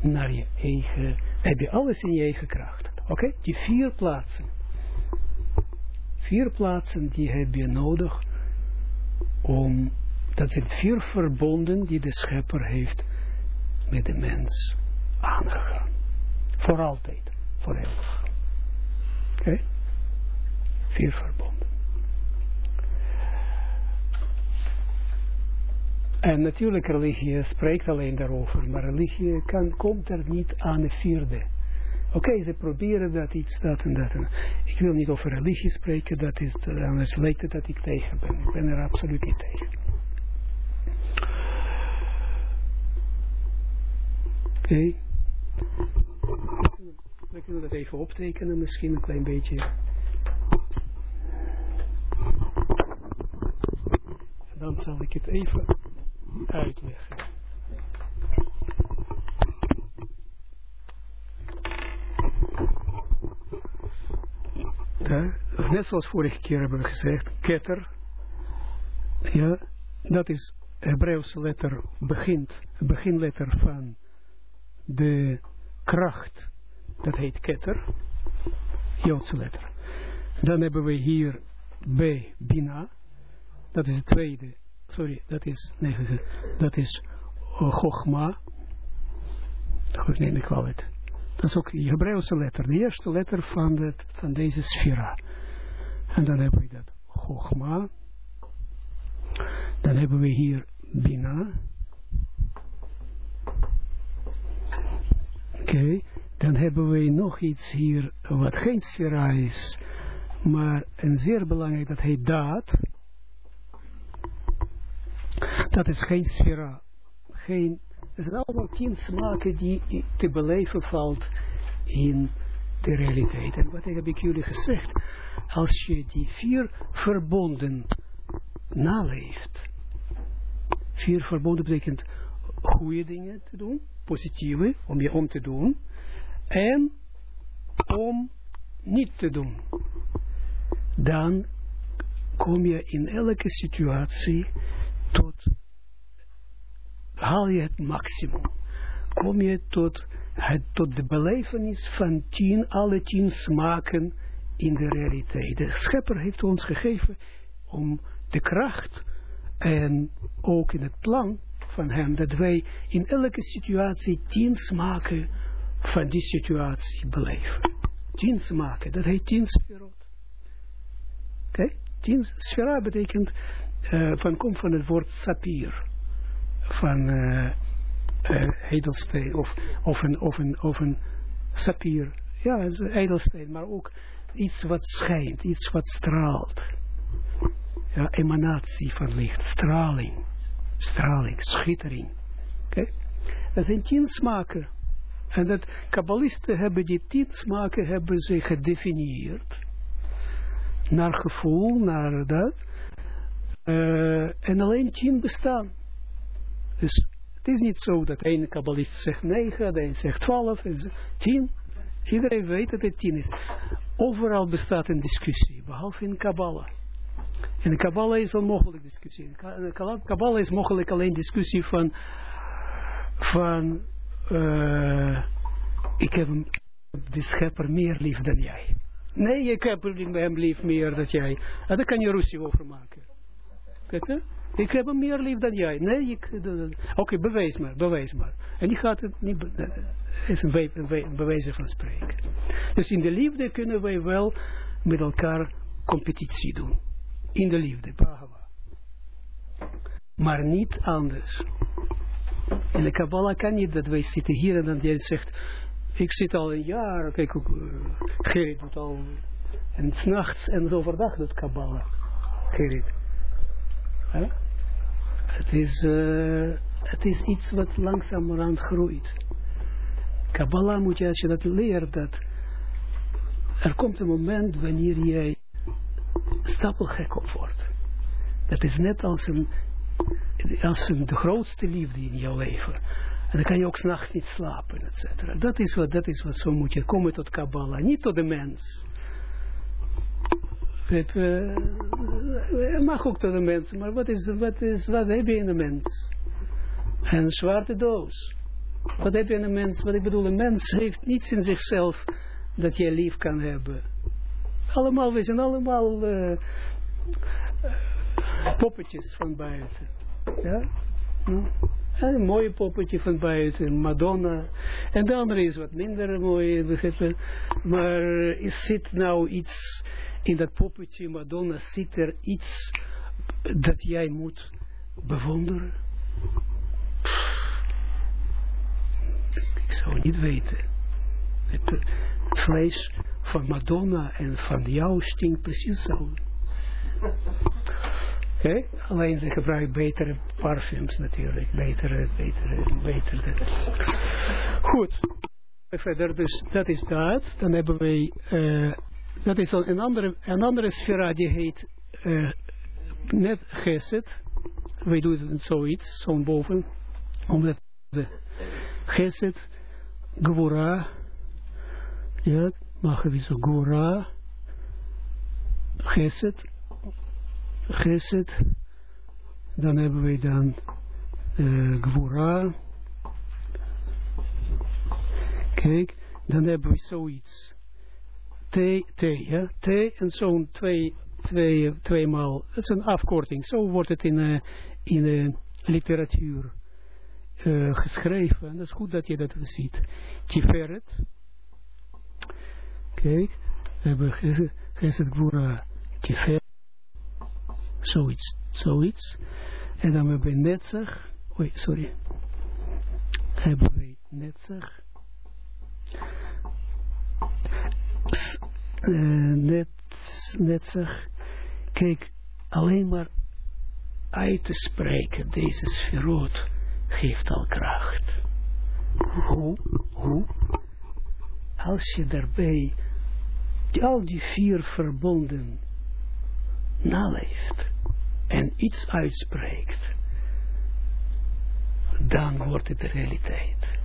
naar je eigen, heb je alles in je eigen kracht. Oké, die vier plaatsen. Vier plaatsen die heb je nodig om, dat zijn vier verbonden die de schepper heeft met de mens aangegaan. Voor altijd, voor eeuwig. Oké? Vier verbonden. En natuurlijk, religie spreekt alleen daarover, maar religie kan, komt er niet aan de vierde. Oké, ze proberen dat iets, dat en dat. En. Ik wil niet over religie spreken, dat is, anders lijkt dat ik tegen ben. Ik ben er absoluut niet tegen. Oké. We kunnen dat even optekenen, misschien een klein beetje. Dan zal ik het even uitleggen. Ja, net zoals vorige keer hebben we gezegd, ketter, ja, dat is Hebreeuwse letter, begint, beginletter van de kracht, dat heet ketter, Joodse letter. Dan hebben we hier B, Bina, dat is de tweede, sorry, dat is, nee, dat is uh, Chogma, dat neem ik wel het. Dat is ook de Hebreeuwse letter, de eerste letter van, de, van deze sfera. En dan hebben we dat Chogma, dan hebben we hier Bina, Oké, dan hebben we nog iets hier wat geen sfera is, maar een zeer belangrijk, dat heet daad. Dat is geen sfera. Geen, het zijn allemaal tien smaken die te beleven valt in de realiteit. En wat heb ik jullie gezegd? Als je die vier verbonden naleeft. Vier verbonden betekent goede dingen te doen positieve, om je om te doen, en om niet te doen. Dan kom je in elke situatie tot, haal je het maximum. Kom je tot, het, tot de belevenis van tien, alle tien smaken in de realiteit. De schepper heeft ons gegeven om de kracht en ook in het plan van hem, dat wij in elke situatie tien smaken van die situatie beleven. Tien smaken, dat heet tien sferot. Oké, tien sfera betekent, uh, van, komt van het woord sapir, van uh, uh, edelsteen, of, of, een, of, een, of een ja, edelsteen, maar ook iets wat schijnt, iets wat straalt. Ja, emanatie van licht, straling straling, schittering. Oké? Dat zijn tien smaken. En dat kabbalisten hebben die tien smaken hebben ze gedefinieerd. Naar gevoel, naar dat. Uh, en alleen tien bestaan. Dus het is niet zo dat een kabbalist zegt negen, de een zegt twaalf, en tien. Iedereen weet dat het tien is. Overal bestaat een discussie, behalve in Kabbalah. En de Kabbalah is onmogelijk discussie. In Kabbalah is mogelijk alleen discussie van, van uh, ik heb de schepper meer lief dan jij. Nee, ik heb hem lief meer dan jij. En daar kan je ruzie over maken. Ik heb hem meer lief dan jij. Nee, ik... Oké, bewijs maar, bewijs maar. En die gaat het niet... is een, be een bewijs van spreken. Dus in de liefde kunnen wij wel met elkaar competitie doen in de liefde, Bahava. Maar niet anders. In de Kabbalah kan niet dat wij zitten hier en dan jij zegt, ik zit al een jaar, kijk uh, Gerrit doet al, en s'nachts en overdag doet Kabbalah, Gerrit. Het, is, uh, het is iets wat langzamerhand groeit. Kabbalah moet je, als je dat leert, dat er komt een moment wanneer jij stapelgek op wordt. Dat is net als een, als een de grootste liefde in jouw leven. En dan kan je ook s'nachts niet slapen, et cetera. Dat is wat, dat is wat zo moet je komen tot Kabbalah, niet tot de mens. Het mag ook tot de mens, maar wat is, wat is, wat heb je in de mens? Een zwarte doos. Wat heb je in een mens? Wat ik bedoel, een mens heeft niets in zichzelf dat je lief kan hebben. Allemaal, we zijn allemaal uh, poppetjes van buiten. Ja? Hm? Een mooie poppetje van buiten, Madonna. En de andere is wat minder mooi, begrijpen. Maar is, zit nou iets in dat poppetje, Madonna, zit er iets dat jij moet bewonderen? Ik zou niet weten. Het, vlees van Madonna en van jou stinkt precies zo. Okay? Alleen ze gebruiken betere parfums natuurlijk. Betere, betere, betere. Goed. Verder, dus dat is dat. Dan hebben wij, dat is een andere, een andere sfera die heet uh, net Geset. Wij doen zoiets, zo'n boven. Omdat de Geset, Gwora, ja, maken we zo Gwora, Geset, Geset. Dan hebben we dan uh. Kijk, dan hebben we zoiets. T, T, ja. T en zo'n twee, twee, tweemaal. Dat is een afkorting. Zo wordt het in, uh, in de literatuur uh, geschreven. En dat is goed dat je dat ziet. Tiferet. Kijk, we hebben Geset Gwora Tiferet zoiets, zoiets. En dan hebben we netzig, oei, sorry, hebben we netzig, uh, net, netzig, kijk, alleen maar uit te spreken, deze sferoot, geeft al kracht. Hoe? Hoe? Als je daarbij al die vier verbonden naleeft en iets uitspreekt, dan wordt het realiteit.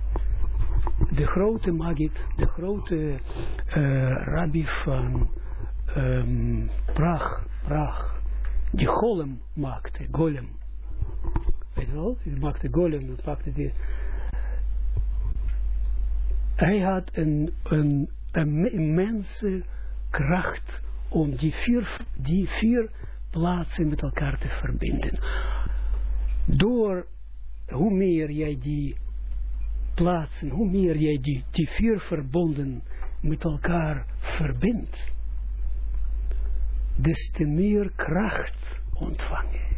De grote magid, de grote uh, rabbi van um, Praag, Praag, die golem maakte, golem. Weet je wel, die maakte golem, dat maakte die. Hij had een, een, een immense kracht om die vier, die vier plaatsen met elkaar te verbinden. Door hoe meer jij die plaatsen, hoe meer jij die, vier verbonden met elkaar verbindt, des te meer kracht ontvangen.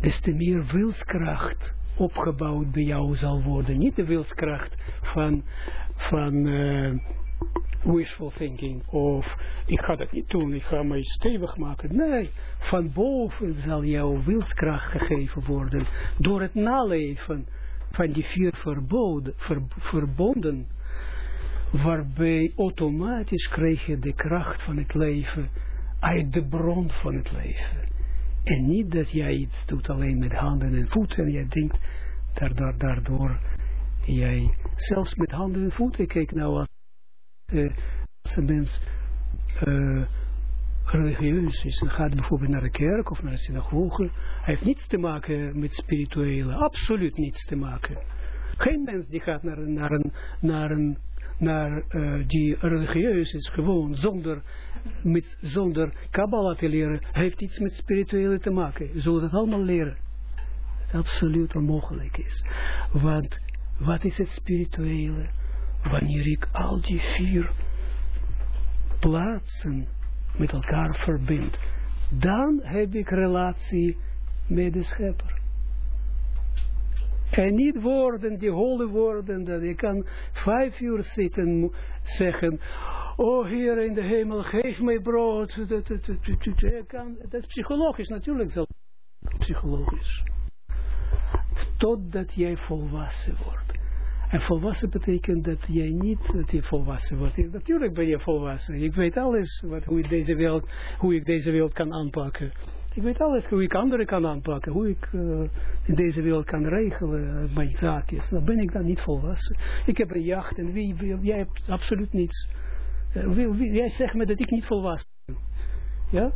Des te meer wilskracht opgebouwd bij jou zal worden. Niet de wilskracht van, van uh, wishful thinking of ik ga dat niet doen, ik ga mij stevig maken. Nee, van boven zal jouw wilskracht gegeven worden door het naleven van die vier verboden, ver, verbonden, waarbij automatisch krijg je de kracht van het leven uit de bron van het leven. En niet dat jij iets doet alleen met handen en voeten en jij denkt daardoor, daardoor jij zelfs met handen en voeten, kijk nou als uh, als een mens uh, religieus is, dan gaat bijvoorbeeld naar de kerk of naar de synagoge, hij heeft niets te maken met spirituele, absoluut niets te maken. Geen mens die gaat naar, naar een, naar een, naar, die religieus is, gewoon zonder, met, zonder Kabbalah te leren, heeft iets met spirituele te maken. Zult het allemaal leren. Het absoluut onmogelijk is. Want, wat is het spirituele? wanneer ik al die vier plaatsen met elkaar verbind, dan heb ik relatie met de schepper. En niet woorden, die holle woorden, dat ik kan vijf uur zitten zeggen, oh Heer in de hemel, geef mij brood. Dat, is psychologisch, natuurlijk zelf psychologisch. Totdat jij volwassen wordt. En volwassen betekent dat jij niet dat je volwassen wordt. Natuurlijk ben je volwassen. Ik weet alles wat, hoe, ik deze wereld, hoe ik deze wereld kan aanpakken. Ik weet alles hoe ik anderen kan aanpakken, hoe ik uh, in deze wereld kan regelen, uh, mijn zaakjes. Dan ben ik dan niet volwassen. Ik heb een jacht en wie, wie jij hebt absoluut niets. Wie, wie, jij zegt me dat ik niet volwassen ben. Ja?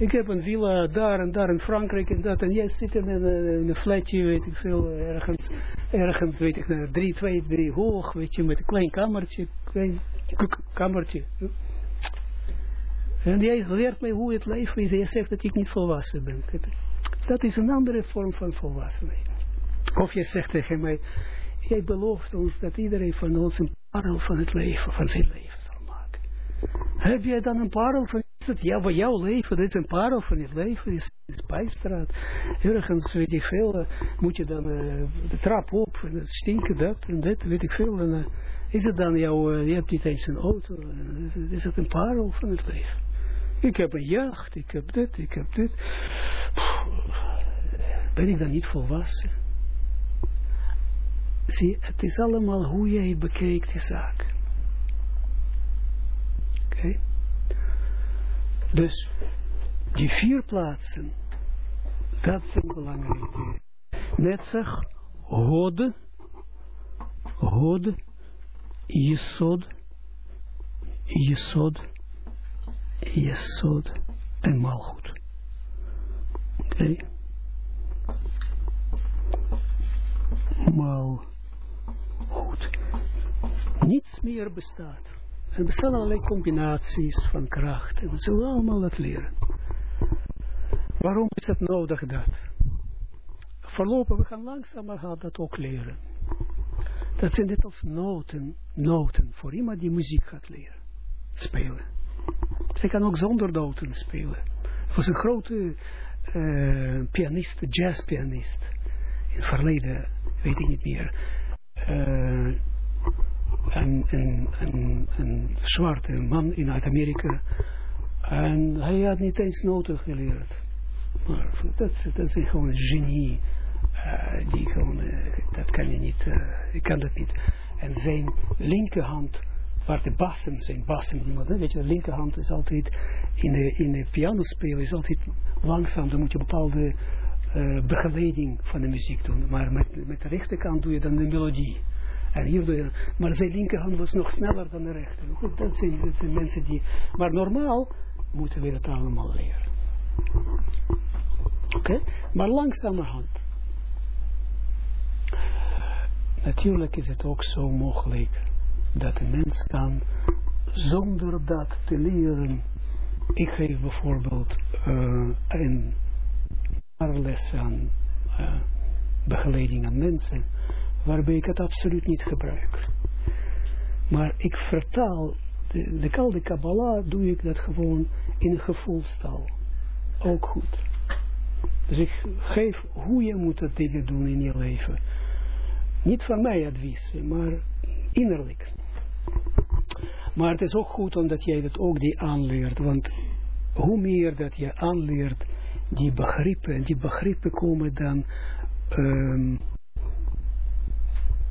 Ik heb een villa daar en daar in Frankrijk en dat. En jij zit in een, in een flatje, weet ik veel, ergens, ergens, weet ik, drie, twee, drie hoog, weet je, met een klein kamertje, klein kamertje. En jij leert mij hoe het leven is je zegt dat ik niet volwassen ben. Dat is een andere vorm van volwassenheid. Of je zegt tegen mij, jij belooft ons dat iedereen van ons een parel van het leven, van zijn leven. Heb jij dan een parel van het? Ja, voor jouw leven, dit is een parel van het leven, is de Pijpstraat. Ergens, weet ik veel, moet je dan uh, de trap op, en het stinken dat en dat, weet ik veel. En, uh, is het dan jouw, je hebt niet eens een auto, is het, is het een parel van het leven? Ik heb een jacht, ik heb dit, ik heb dit. Ben ik dan niet volwassen? Zie, het is allemaal hoe jij bekijkt die zaak. Dus, die vier plaatsen, dat zijn belangrijke. Netzach, Hode, Hode, Jesod, Jesod, Jesod en Malchut. Oké. Okay. Malchut. Niets meer bestaat. Er bestaan allerlei combinaties van krachten. We zullen allemaal dat leren. Waarom is het nodig dat? Voorlopig, we gaan langzamerhand dat ook leren. Dat zijn net als noten, noten voor iemand die muziek gaat leren, spelen. Hij kan ook zonder noten spelen. Hij was een grote uh, pianist, jazzpianist. In het verleden, weet ik niet meer. Uh, een, een, een, een zwarte man in Zuid-Amerika. En hij had niet eens noten geleerd. Maar dat, dat is gewoon een genie. Uh, die gewoon, uh, dat kan je niet, uh, ik kan dat niet. En zijn linkerhand, waar de bassen zijn, bassen, weet je, linkerhand is altijd, in de, in de piano spelen is altijd langzaam, dan moet je bepaalde begeleiding van de muziek doen. Maar met, met de rechterkant doe je dan de melodie. En hier doe je, maar zijn linkerhand was nog sneller dan de rechter. Goed, dat zijn, dat mensen die, maar normaal moeten we dat allemaal leren. Oké, maar langzamerhand. Natuurlijk is het ook zo mogelijk dat een mens kan, zonder dat te leren, ik geef bijvoorbeeld uh, een paar lessen aan uh, begeleiding aan mensen, waarbij ik het absoluut niet gebruik. Maar ik vertaal, de, de kalde Kabbalah doe ik dat gewoon in gevoelstaal. Ook goed. Dus ik geef hoe je moet dat dingen doen in je leven. Niet van mij advies, maar innerlijk. Maar het is ook goed omdat jij dat ook die aanleert. Want hoe meer dat je aanleert die begrippen, en die begrippen komen dan um,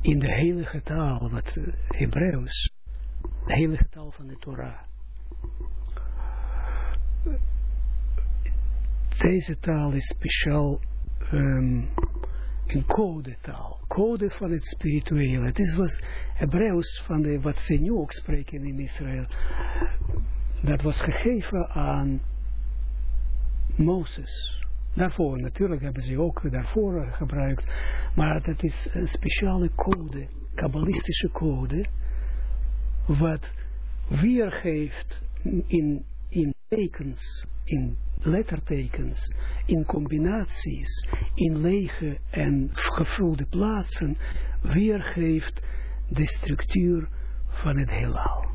in de heilige taal, wat uh, Hebreeuws, de heilige taal van de Torah. Deze taal is speciaal um, een codetaal, code van het spirituele. Is was Hebreeuws van de, wat ze nu ook spreken in Israël. Dat was gegeven aan Mozes. Daarvoor, natuurlijk hebben ze ook daarvoor gebruikt. Maar dat is een speciale code, kabbalistische code, wat weergeeft in, in tekens, in lettertekens, in combinaties, in lege en gevulde plaatsen, weergeeft de structuur van het heelal.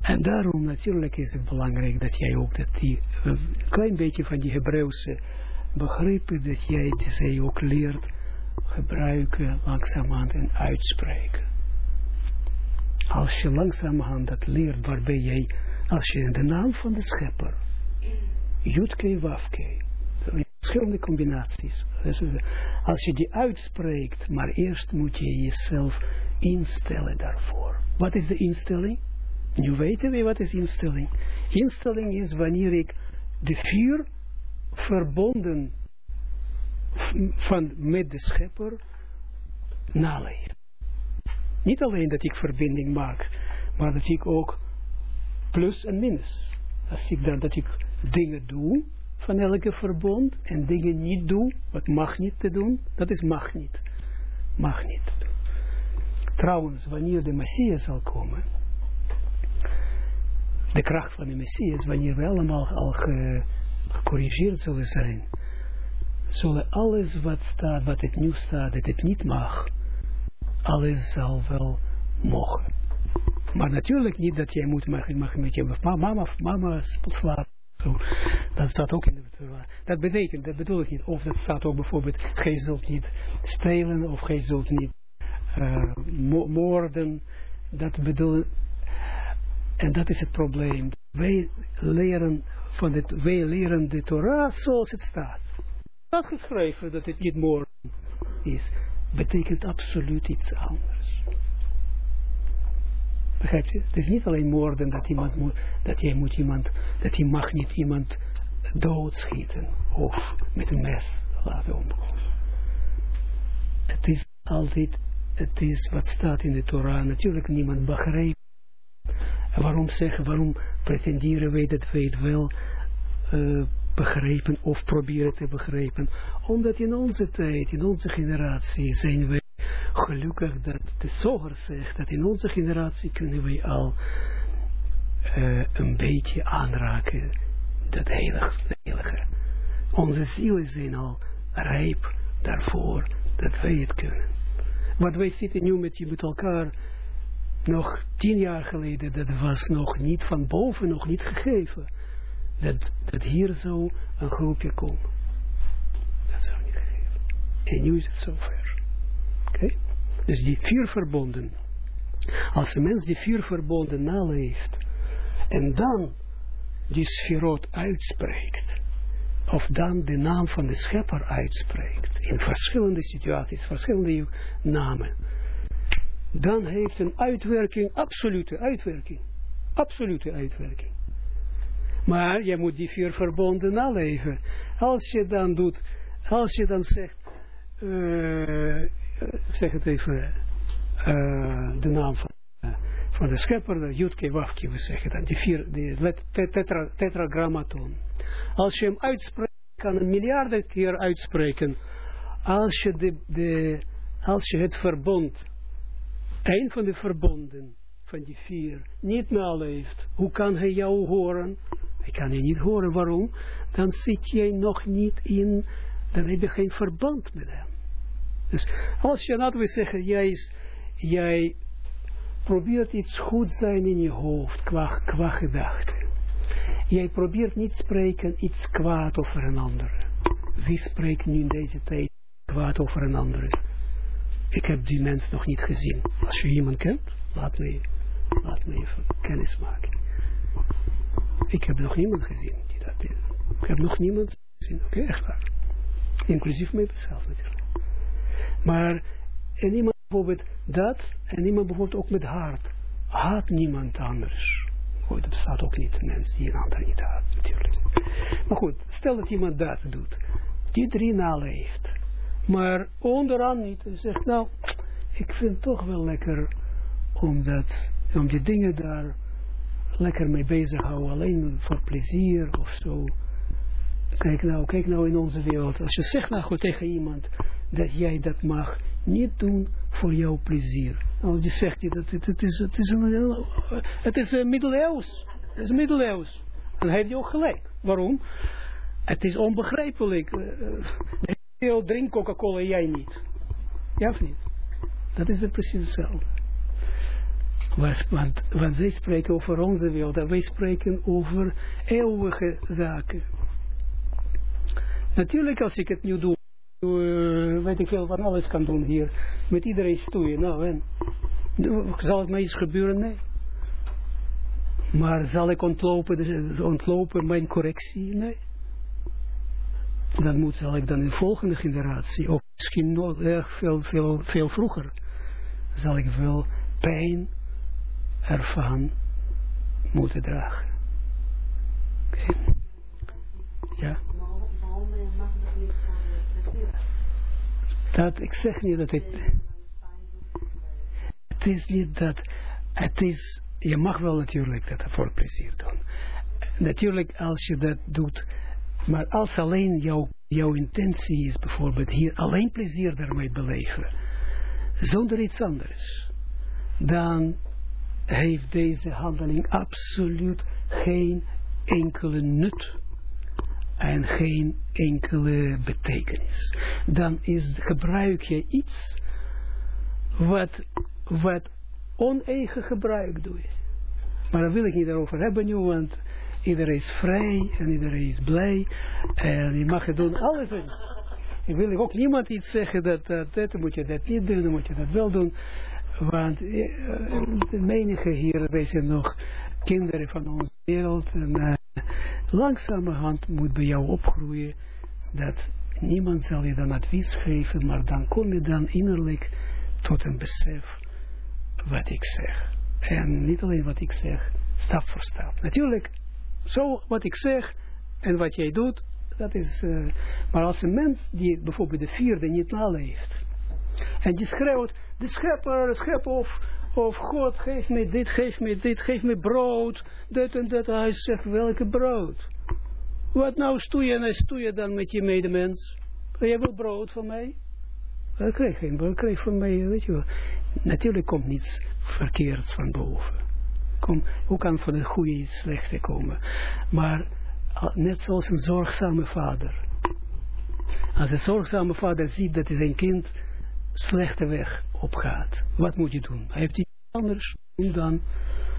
En daarom natuurlijk is het belangrijk dat jij ook dat die, een klein beetje van die Hebreeuwse begrippen, dat jij ze ook leert gebruiken langzamerhand en uitspreken. Als je langzamerhand dat leert, waarbij jij, als je de naam van de schepper, Jutke Wafke, verschillende combinaties, als je die uitspreekt, maar eerst moet je jezelf instellen daarvoor. Wat is de instelling? Nu weten we wat is instelling. Instelling is wanneer ik de vuur verbonden van, met de schepper naleef. Niet alleen dat ik verbinding maak, maar dat ik ook plus en minus. Als ik dan dat ik dingen doe van elke verbond en dingen niet doe, wat mag niet te doen, dat is mag niet. Mag niet. Trouwens, wanneer de Messias zal komen, de kracht van de Messias, wanneer we allemaal al gecorrigeerd zullen zijn, zullen alles wat staat, wat het nu staat, dat het niet mag, alles zal wel mogen. Maar natuurlijk niet dat jij moet mag, mag met je mama, mama slapen. Dat staat ook in de Dat betekent, dat bedoel ik niet. Of dat staat ook bijvoorbeeld, gij zult niet stelen, of gij zult niet uh, moorden. Dat bedoel En dat is het probleem. Wij leren van het, wij leren de Torah zoals het staat. Dat geschreven dat het niet moorden is, betekent absoluut iets anders. Begrijp je? Het is niet alleen moorden dat iemand moet, dat jij moet iemand, dat je mag niet iemand doodschieten of met een mes laten omkomen. Het is altijd, het is wat staat in de Torah, natuurlijk niemand begrijpt. Waarom zeggen, waarom pretenderen wij dat wij het wel uh, begrijpen of proberen te begrijpen? Omdat in onze tijd, in onze generatie zijn we gelukkig dat de zoger zegt dat in onze generatie kunnen we al uh, een beetje aanraken dat heilige, heilige. Onze zielen zijn al rijp daarvoor dat wij het kunnen. Want wij zitten nu met, met elkaar nog tien jaar geleden, dat was nog niet van boven, nog niet gegeven. Dat, dat hier zo een groepje komt. Dat zou niet gegeven. En nu is het zover. Oké? Dus die vier verbonden. Als een mens die vier verbonden naleeft. En dan die sferot uitspreekt. Of dan de naam van de schepper uitspreekt. In verschillende situaties, verschillende namen. Dan heeft een uitwerking, absolute uitwerking. Absolute uitwerking. Maar je moet die vier verbonden naleven. Als je dan doet, als je dan zegt, uh, zeg het even, uh, de naam van, van de schepper, de Jutke Wafke, we zeggen dan, die vier, die tetra, tetragrammaton. Als je hem uitspreekt, kan een miljarden keer uitspreken, als je, de, de, als je het verbond, een van de verbonden van die vier, niet naleeft, hoe kan hij jou horen? Hij kan je niet horen, waarom? Dan zit jij nog niet in, dan heb je geen verband met hem. Dus als je, laten zeggen, jij, jij probeert iets goed zijn in je hoofd, qua, qua gedachte. Jij probeert niet spreken iets kwaad over een ander. Wie spreekt nu in deze tijd kwaad over een ander? Ik heb die mens nog niet gezien. Als je iemand kent, laat me, laat me even kennis maken. Ik heb nog niemand gezien die dat deed. Ik heb nog niemand gezien. Oké, echt waar. Inclusief mijzelf natuurlijk. Maar, en iemand bijvoorbeeld dat, en iemand bijvoorbeeld ook met hart. Haat niemand anders. Goed, dat bestaat ook niet, mens die een ander niet haat, natuurlijk. Maar goed, stel dat iemand dat doet. Die drie naleeft. Maar onderaan niet. En zegt, nou, ik vind het toch wel lekker om, dat, om die dingen daar lekker mee bezig houden. Alleen voor plezier of zo. Kijk nou, kijk nou in onze wereld. Als je zegt nou goed tegen iemand dat jij dat mag niet doen voor jouw plezier. Nou, die zegt je dat het, is, het is een, het is een middeleeuws. Het is middeleeuws. Dan heeft je ook gelijk. Waarom? Het is onbegrijpelijk. Uh, drink Coca-Cola jij niet. Ja of niet? Dat is precies hetzelfde. Want, want zij spreken over onze wereld en wij spreken over eeuwige zaken. Natuurlijk als ik het nu doe, uh, weet ik veel, van alles kan doen hier. Met iedereen stoeien. Nou, en zal het mij iets gebeuren? Nee. Maar zal ik ontlopen, ontlopen mijn correctie? Nee dan moet, zal ik dan in de volgende generatie, of misschien nog erg veel, veel, veel vroeger, zal ik wel pijn ervan moeten dragen. Oké. Okay. Ja. Dat, ik zeg niet dat het... Het is niet dat... Het is... Je mag wel natuurlijk dat voor plezier doen. Natuurlijk, als je dat doet maar als alleen jouw, jouw intentie is bijvoorbeeld hier alleen plezier daarmee beleven. Zonder iets anders. Dan heeft deze handeling absoluut geen enkele nut en geen enkele betekenis. Dan is, gebruik je iets wat, wat oneigen gebruik doe je. Maar daar wil ik niet over hebben nu, want iedereen is vrij en iedereen is blij en je mag het doen, alles. Ik wil ook niemand iets zeggen dat, dat, moet je dat niet doen, dan moet je dat wel doen. Want eh, de menige hier, wij zijn nog kinderen van onze wereld. En uh, langzamerhand moet bij jou opgroeien dat niemand zal je dan advies geven, maar dan kom je dan innerlijk tot een besef wat ik zeg. En niet alleen wat ik zeg, stap voor stap. Natuurlijk, zo wat ik zeg en wat jij doet, dat is... Uh, maar als een mens die bijvoorbeeld de vierde niet naleeft, en die schreeuwt, de schepper, schepper of, of God, geef me dit, geef me dit, geef me brood, dit en dat. Hij zegt, welke brood? Wat nou stoe je en stoe je dan met je medemens? Jij wil brood van mij? Ik krijg geen brood, krijg van mij, weet je wel. Natuurlijk komt niets verkeerds van boven. Hoe kan van een goede iets slechte komen? Maar net zoals een zorgzame vader. Als een zorgzame vader ziet dat zijn kind slechte weg opgaat. Wat moet je doen? Hij heeft iets anders dan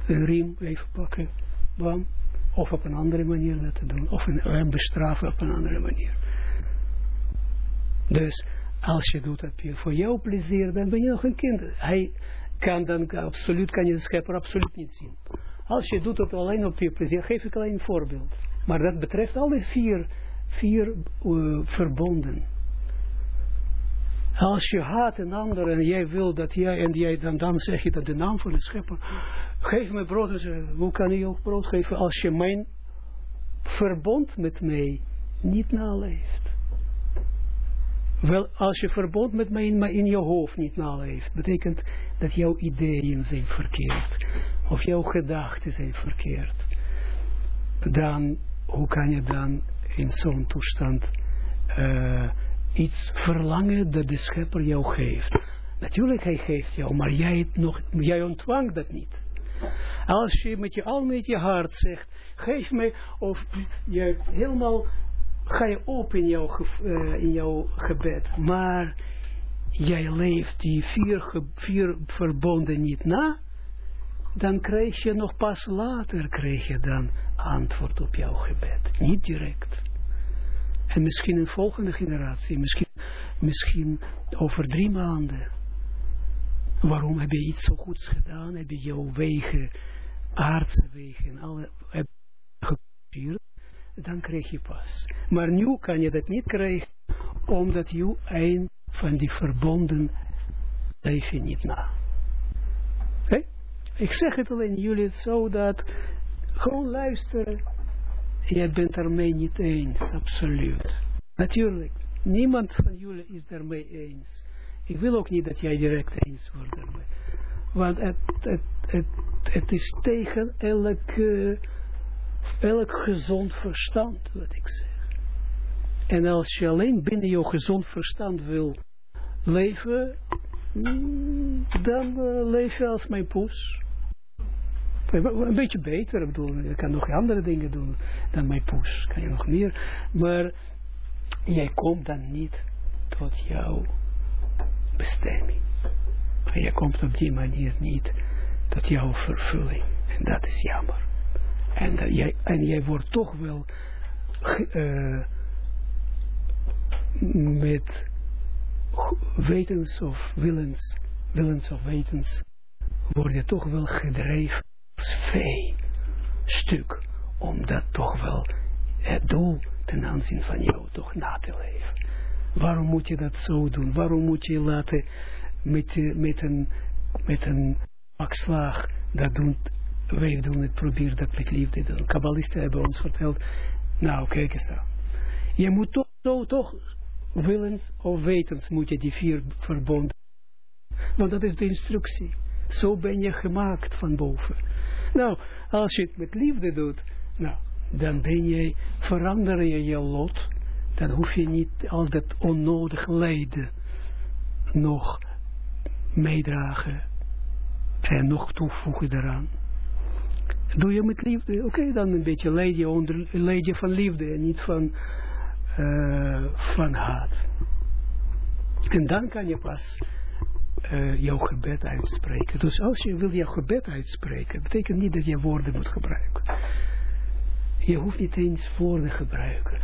een riem even pakken, bam, of op een andere manier laten doen, of hem bestraffen op een andere manier. Dus als je doet dat voor jouw plezier, dan ben je nog een kind. Hij kan dan absoluut, kan je de schepper absoluut niet zien. Als je doet het alleen op je plezier, geef ik alleen een voorbeeld. Maar dat betreft alle vier, vier verbonden. Als je haat een ander en jij wil dat jij, en jij dan, dan zeg je dat de naam van de schepper, geef me brood. Dus, hoe kan je ook brood geven als je mijn verbond met mij niet naleeft? Wel, als je verbond met mij in, in je hoofd niet naleeft, betekent dat jouw ideeën zijn verkeerd. Of jouw gedachten zijn verkeerd. Dan, hoe kan je dan in zo'n toestand uh, iets verlangen dat de schepper jou geeft. Natuurlijk, hij geeft jou, maar jij, nog, jij ontvangt dat niet. Als je met je al met je hart zegt, geef me, of je helemaal, ga je op in jouw, uh, in jouw gebed, maar jij leeft die vier, vier verbonden niet na, dan krijg je nog pas later, krijg je dan antwoord op jouw gebed. Niet direct. En misschien een volgende generatie, misschien, misschien over drie maanden. Waarom heb je iets zo goeds gedaan? Heb je jouw wegen, aardse wegen, alle geconcurreerd? Dan krijg je pas. Maar nu kan je dat niet krijgen, omdat je een van die verbonden leef niet na. Ik zeg het alleen jullie zo dat gewoon luisteren Jij bent ermee niet eens, absoluut. Natuurlijk, niemand van jullie is daarmee eens. Ik wil ook niet dat jij direct eens wordt daarmee. Want het, het, het, het is tegen elk, uh, elk gezond verstand, wat ik zeg. En als je alleen binnen je gezond verstand wil leven, mm, dan uh, leef je als mijn poes een beetje beter. Ik bedoel, je kan nog andere dingen doen dan mijn poes. Kan je nog meer. Maar jij komt dan niet tot jouw bestemming. En je komt op die manier niet tot jouw vervulling. En dat is jammer. En, dat jij, en jij wordt toch wel uh, met wetens of willens, willens of wetens, word je toch wel gedreven vee stuk, om dat toch wel het doel ten aanzien van jou toch na te leven. Waarom moet je dat zo doen? Waarom moet je laten met, met een, met een akslag dat doen, wij doen het, probeer dat met liefde doen. Kabbalisten hebben ons verteld, nou kijk eens aan. Je moet toch, toch, toch willens of wetens moet je die vier verbonden. Want dat is de instructie. Zo ben je gemaakt van boven. Nou, als je het met liefde doet, nou, dan ben je, verander je je lot. Dan hoef je niet al dat onnodig lijden nog meedragen en nog toevoegen daaraan. Doe je met liefde, oké, dan een beetje leid je, onder, van liefde en niet van, uh, van haat. En dan kan je pas uh, jouw gebed uitspreken. Dus als je wil jouw gebed uitspreken, betekent niet dat je woorden moet gebruiken. Je hoeft niet eens woorden gebruiken.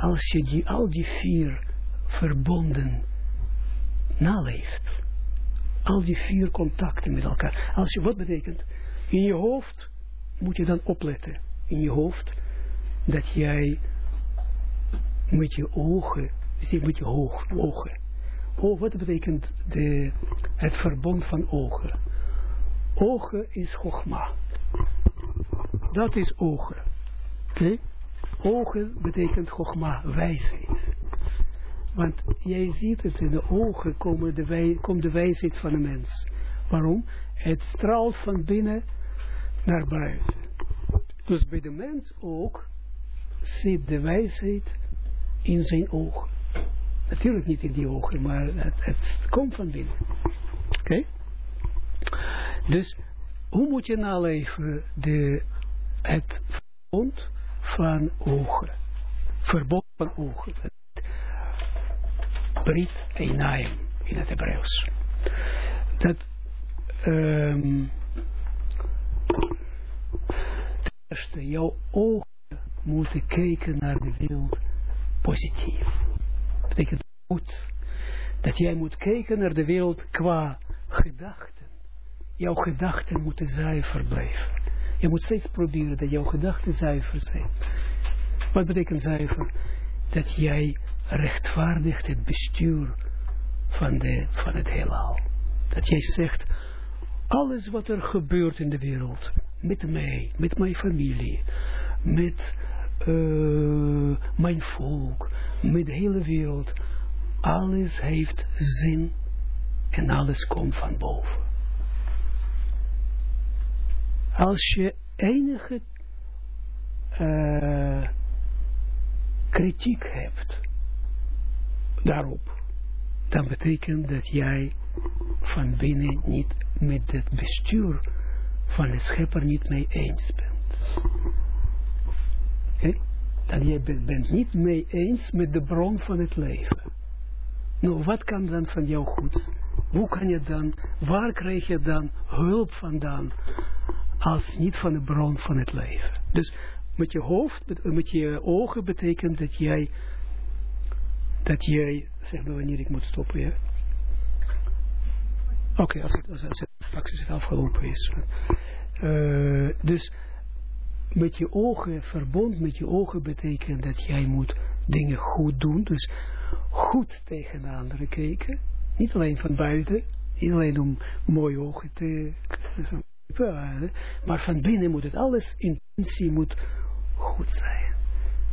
Als je die, al die vier verbonden naleeft. Al die vier contacten met elkaar. Als je, wat betekent? In je hoofd moet je dan opletten. In je hoofd dat jij met je ogen, met je hoog, ogen. Oh, wat betekent de, het verbond van ogen? Ogen is chogma. Dat is ogen. Oké? Ogen betekent chogma, wijsheid. Want jij ziet het in de ogen komen de wij, komt de wijsheid van de mens. Waarom? Het straalt van binnen naar buiten. Dus bij de mens ook zit de wijsheid in zijn ogen. Natuurlijk niet in die ogen, maar het, het komt van binnen. Oké? Dus hoe moet je naleven de, het verbond van ogen? Verbond van ogen. Brit Einaim in het Hebreeuws. Dat um, eerste, jouw ogen moeten kijken naar de wereld positief. Dat betekent goed. Dat jij moet kijken naar de wereld qua gedachten. Jouw gedachten moeten zuiver blijven. Je moet steeds proberen dat jouw gedachten zuiver zijn. Wat betekent zuiver? Dat jij rechtvaardigt het bestuur van, de, van het heelal. Dat jij zegt, alles wat er gebeurt in de wereld, met mij, met mijn familie, met uh, mijn volk, met de hele wereld, alles heeft zin en alles komt van boven. Als je enige uh, kritiek hebt daarop, dan betekent dat jij van binnen niet met het bestuur van de schepper niet mee eens bent. Dan je bent niet mee eens met de bron van het leven. Nou, wat kan dan van jou goed? Hoe kan je dan, waar krijg je dan hulp vandaan, als niet van de bron van het leven? Dus met je hoofd, met je ogen betekent dat jij dat jij, zeg maar wanneer ik moet stoppen. Oké, als, het, als, het, straks het afgelopen is. Uh, dus met je ogen, verbond met je ogen betekent dat jij moet dingen goed doen. Dus goed tegen de anderen kijken. Niet alleen van buiten, niet alleen om mooie ogen te... Maar van binnen moet het alles, intentie moet goed zijn.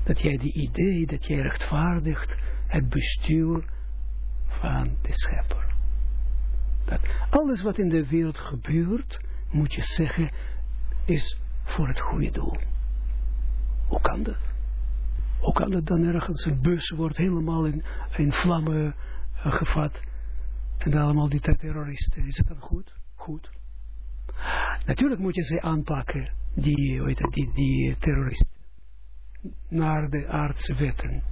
Dat jij die idee, dat jij rechtvaardigt, het bestuur van de schepper. Dat alles wat in de wereld gebeurt, moet je zeggen, is voor het goede doel. Hoe kan dat? Hoe kan het dan ergens een bus wordt helemaal in, in vlammen uh, gevat en dan allemaal die terroristen. Is het dan goed? Goed. Natuurlijk moet je ze aanpakken, die, je, die, die terroristen, naar de aardse wetten.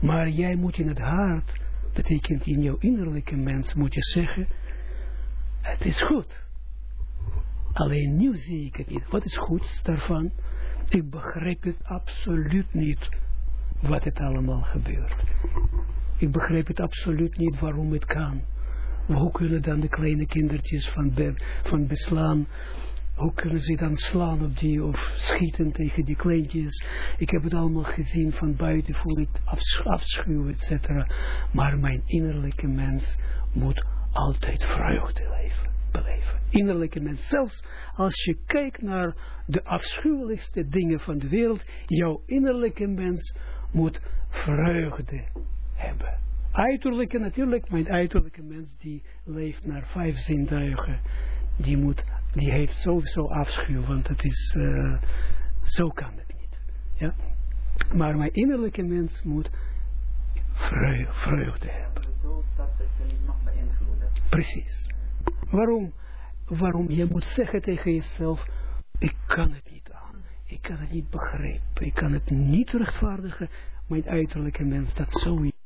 Maar jij moet in het hart, betekent in jouw innerlijke mens, moet je zeggen, het is goed. Alleen nu zie ik het niet. Wat is goed daarvan? Ik begrijp het absoluut niet, wat het allemaal gebeurt. Ik begrijp het absoluut niet waarom het kan. Hoe kunnen dan de kleine kindertjes van, van beslaan hoe kunnen ze dan slaan op die of schieten tegen die kleintjes? Ik heb het allemaal gezien van buiten, voel ik afschuw, et cetera. Maar mijn innerlijke mens moet altijd vreugde leven, beleven. Innerlijke mens, zelfs als je kijkt naar de afschuwelijkste dingen van de wereld, jouw innerlijke mens moet vreugde hebben. Uiterlijke, natuurlijk, mijn uiterlijke mens die leeft naar vijf zintuigen, die, moet, die heeft sowieso afschuw, want het is, uh, zo kan het niet. Ja? Maar mijn innerlijke mens moet vreugde, vreugde hebben. Precies. Waarom? Waarom? Je moet zeggen tegen jezelf, ik kan het niet aan. Ik kan het niet begrijpen. Ik kan het niet rechtvaardigen. Mijn uiterlijke mens dat zoiets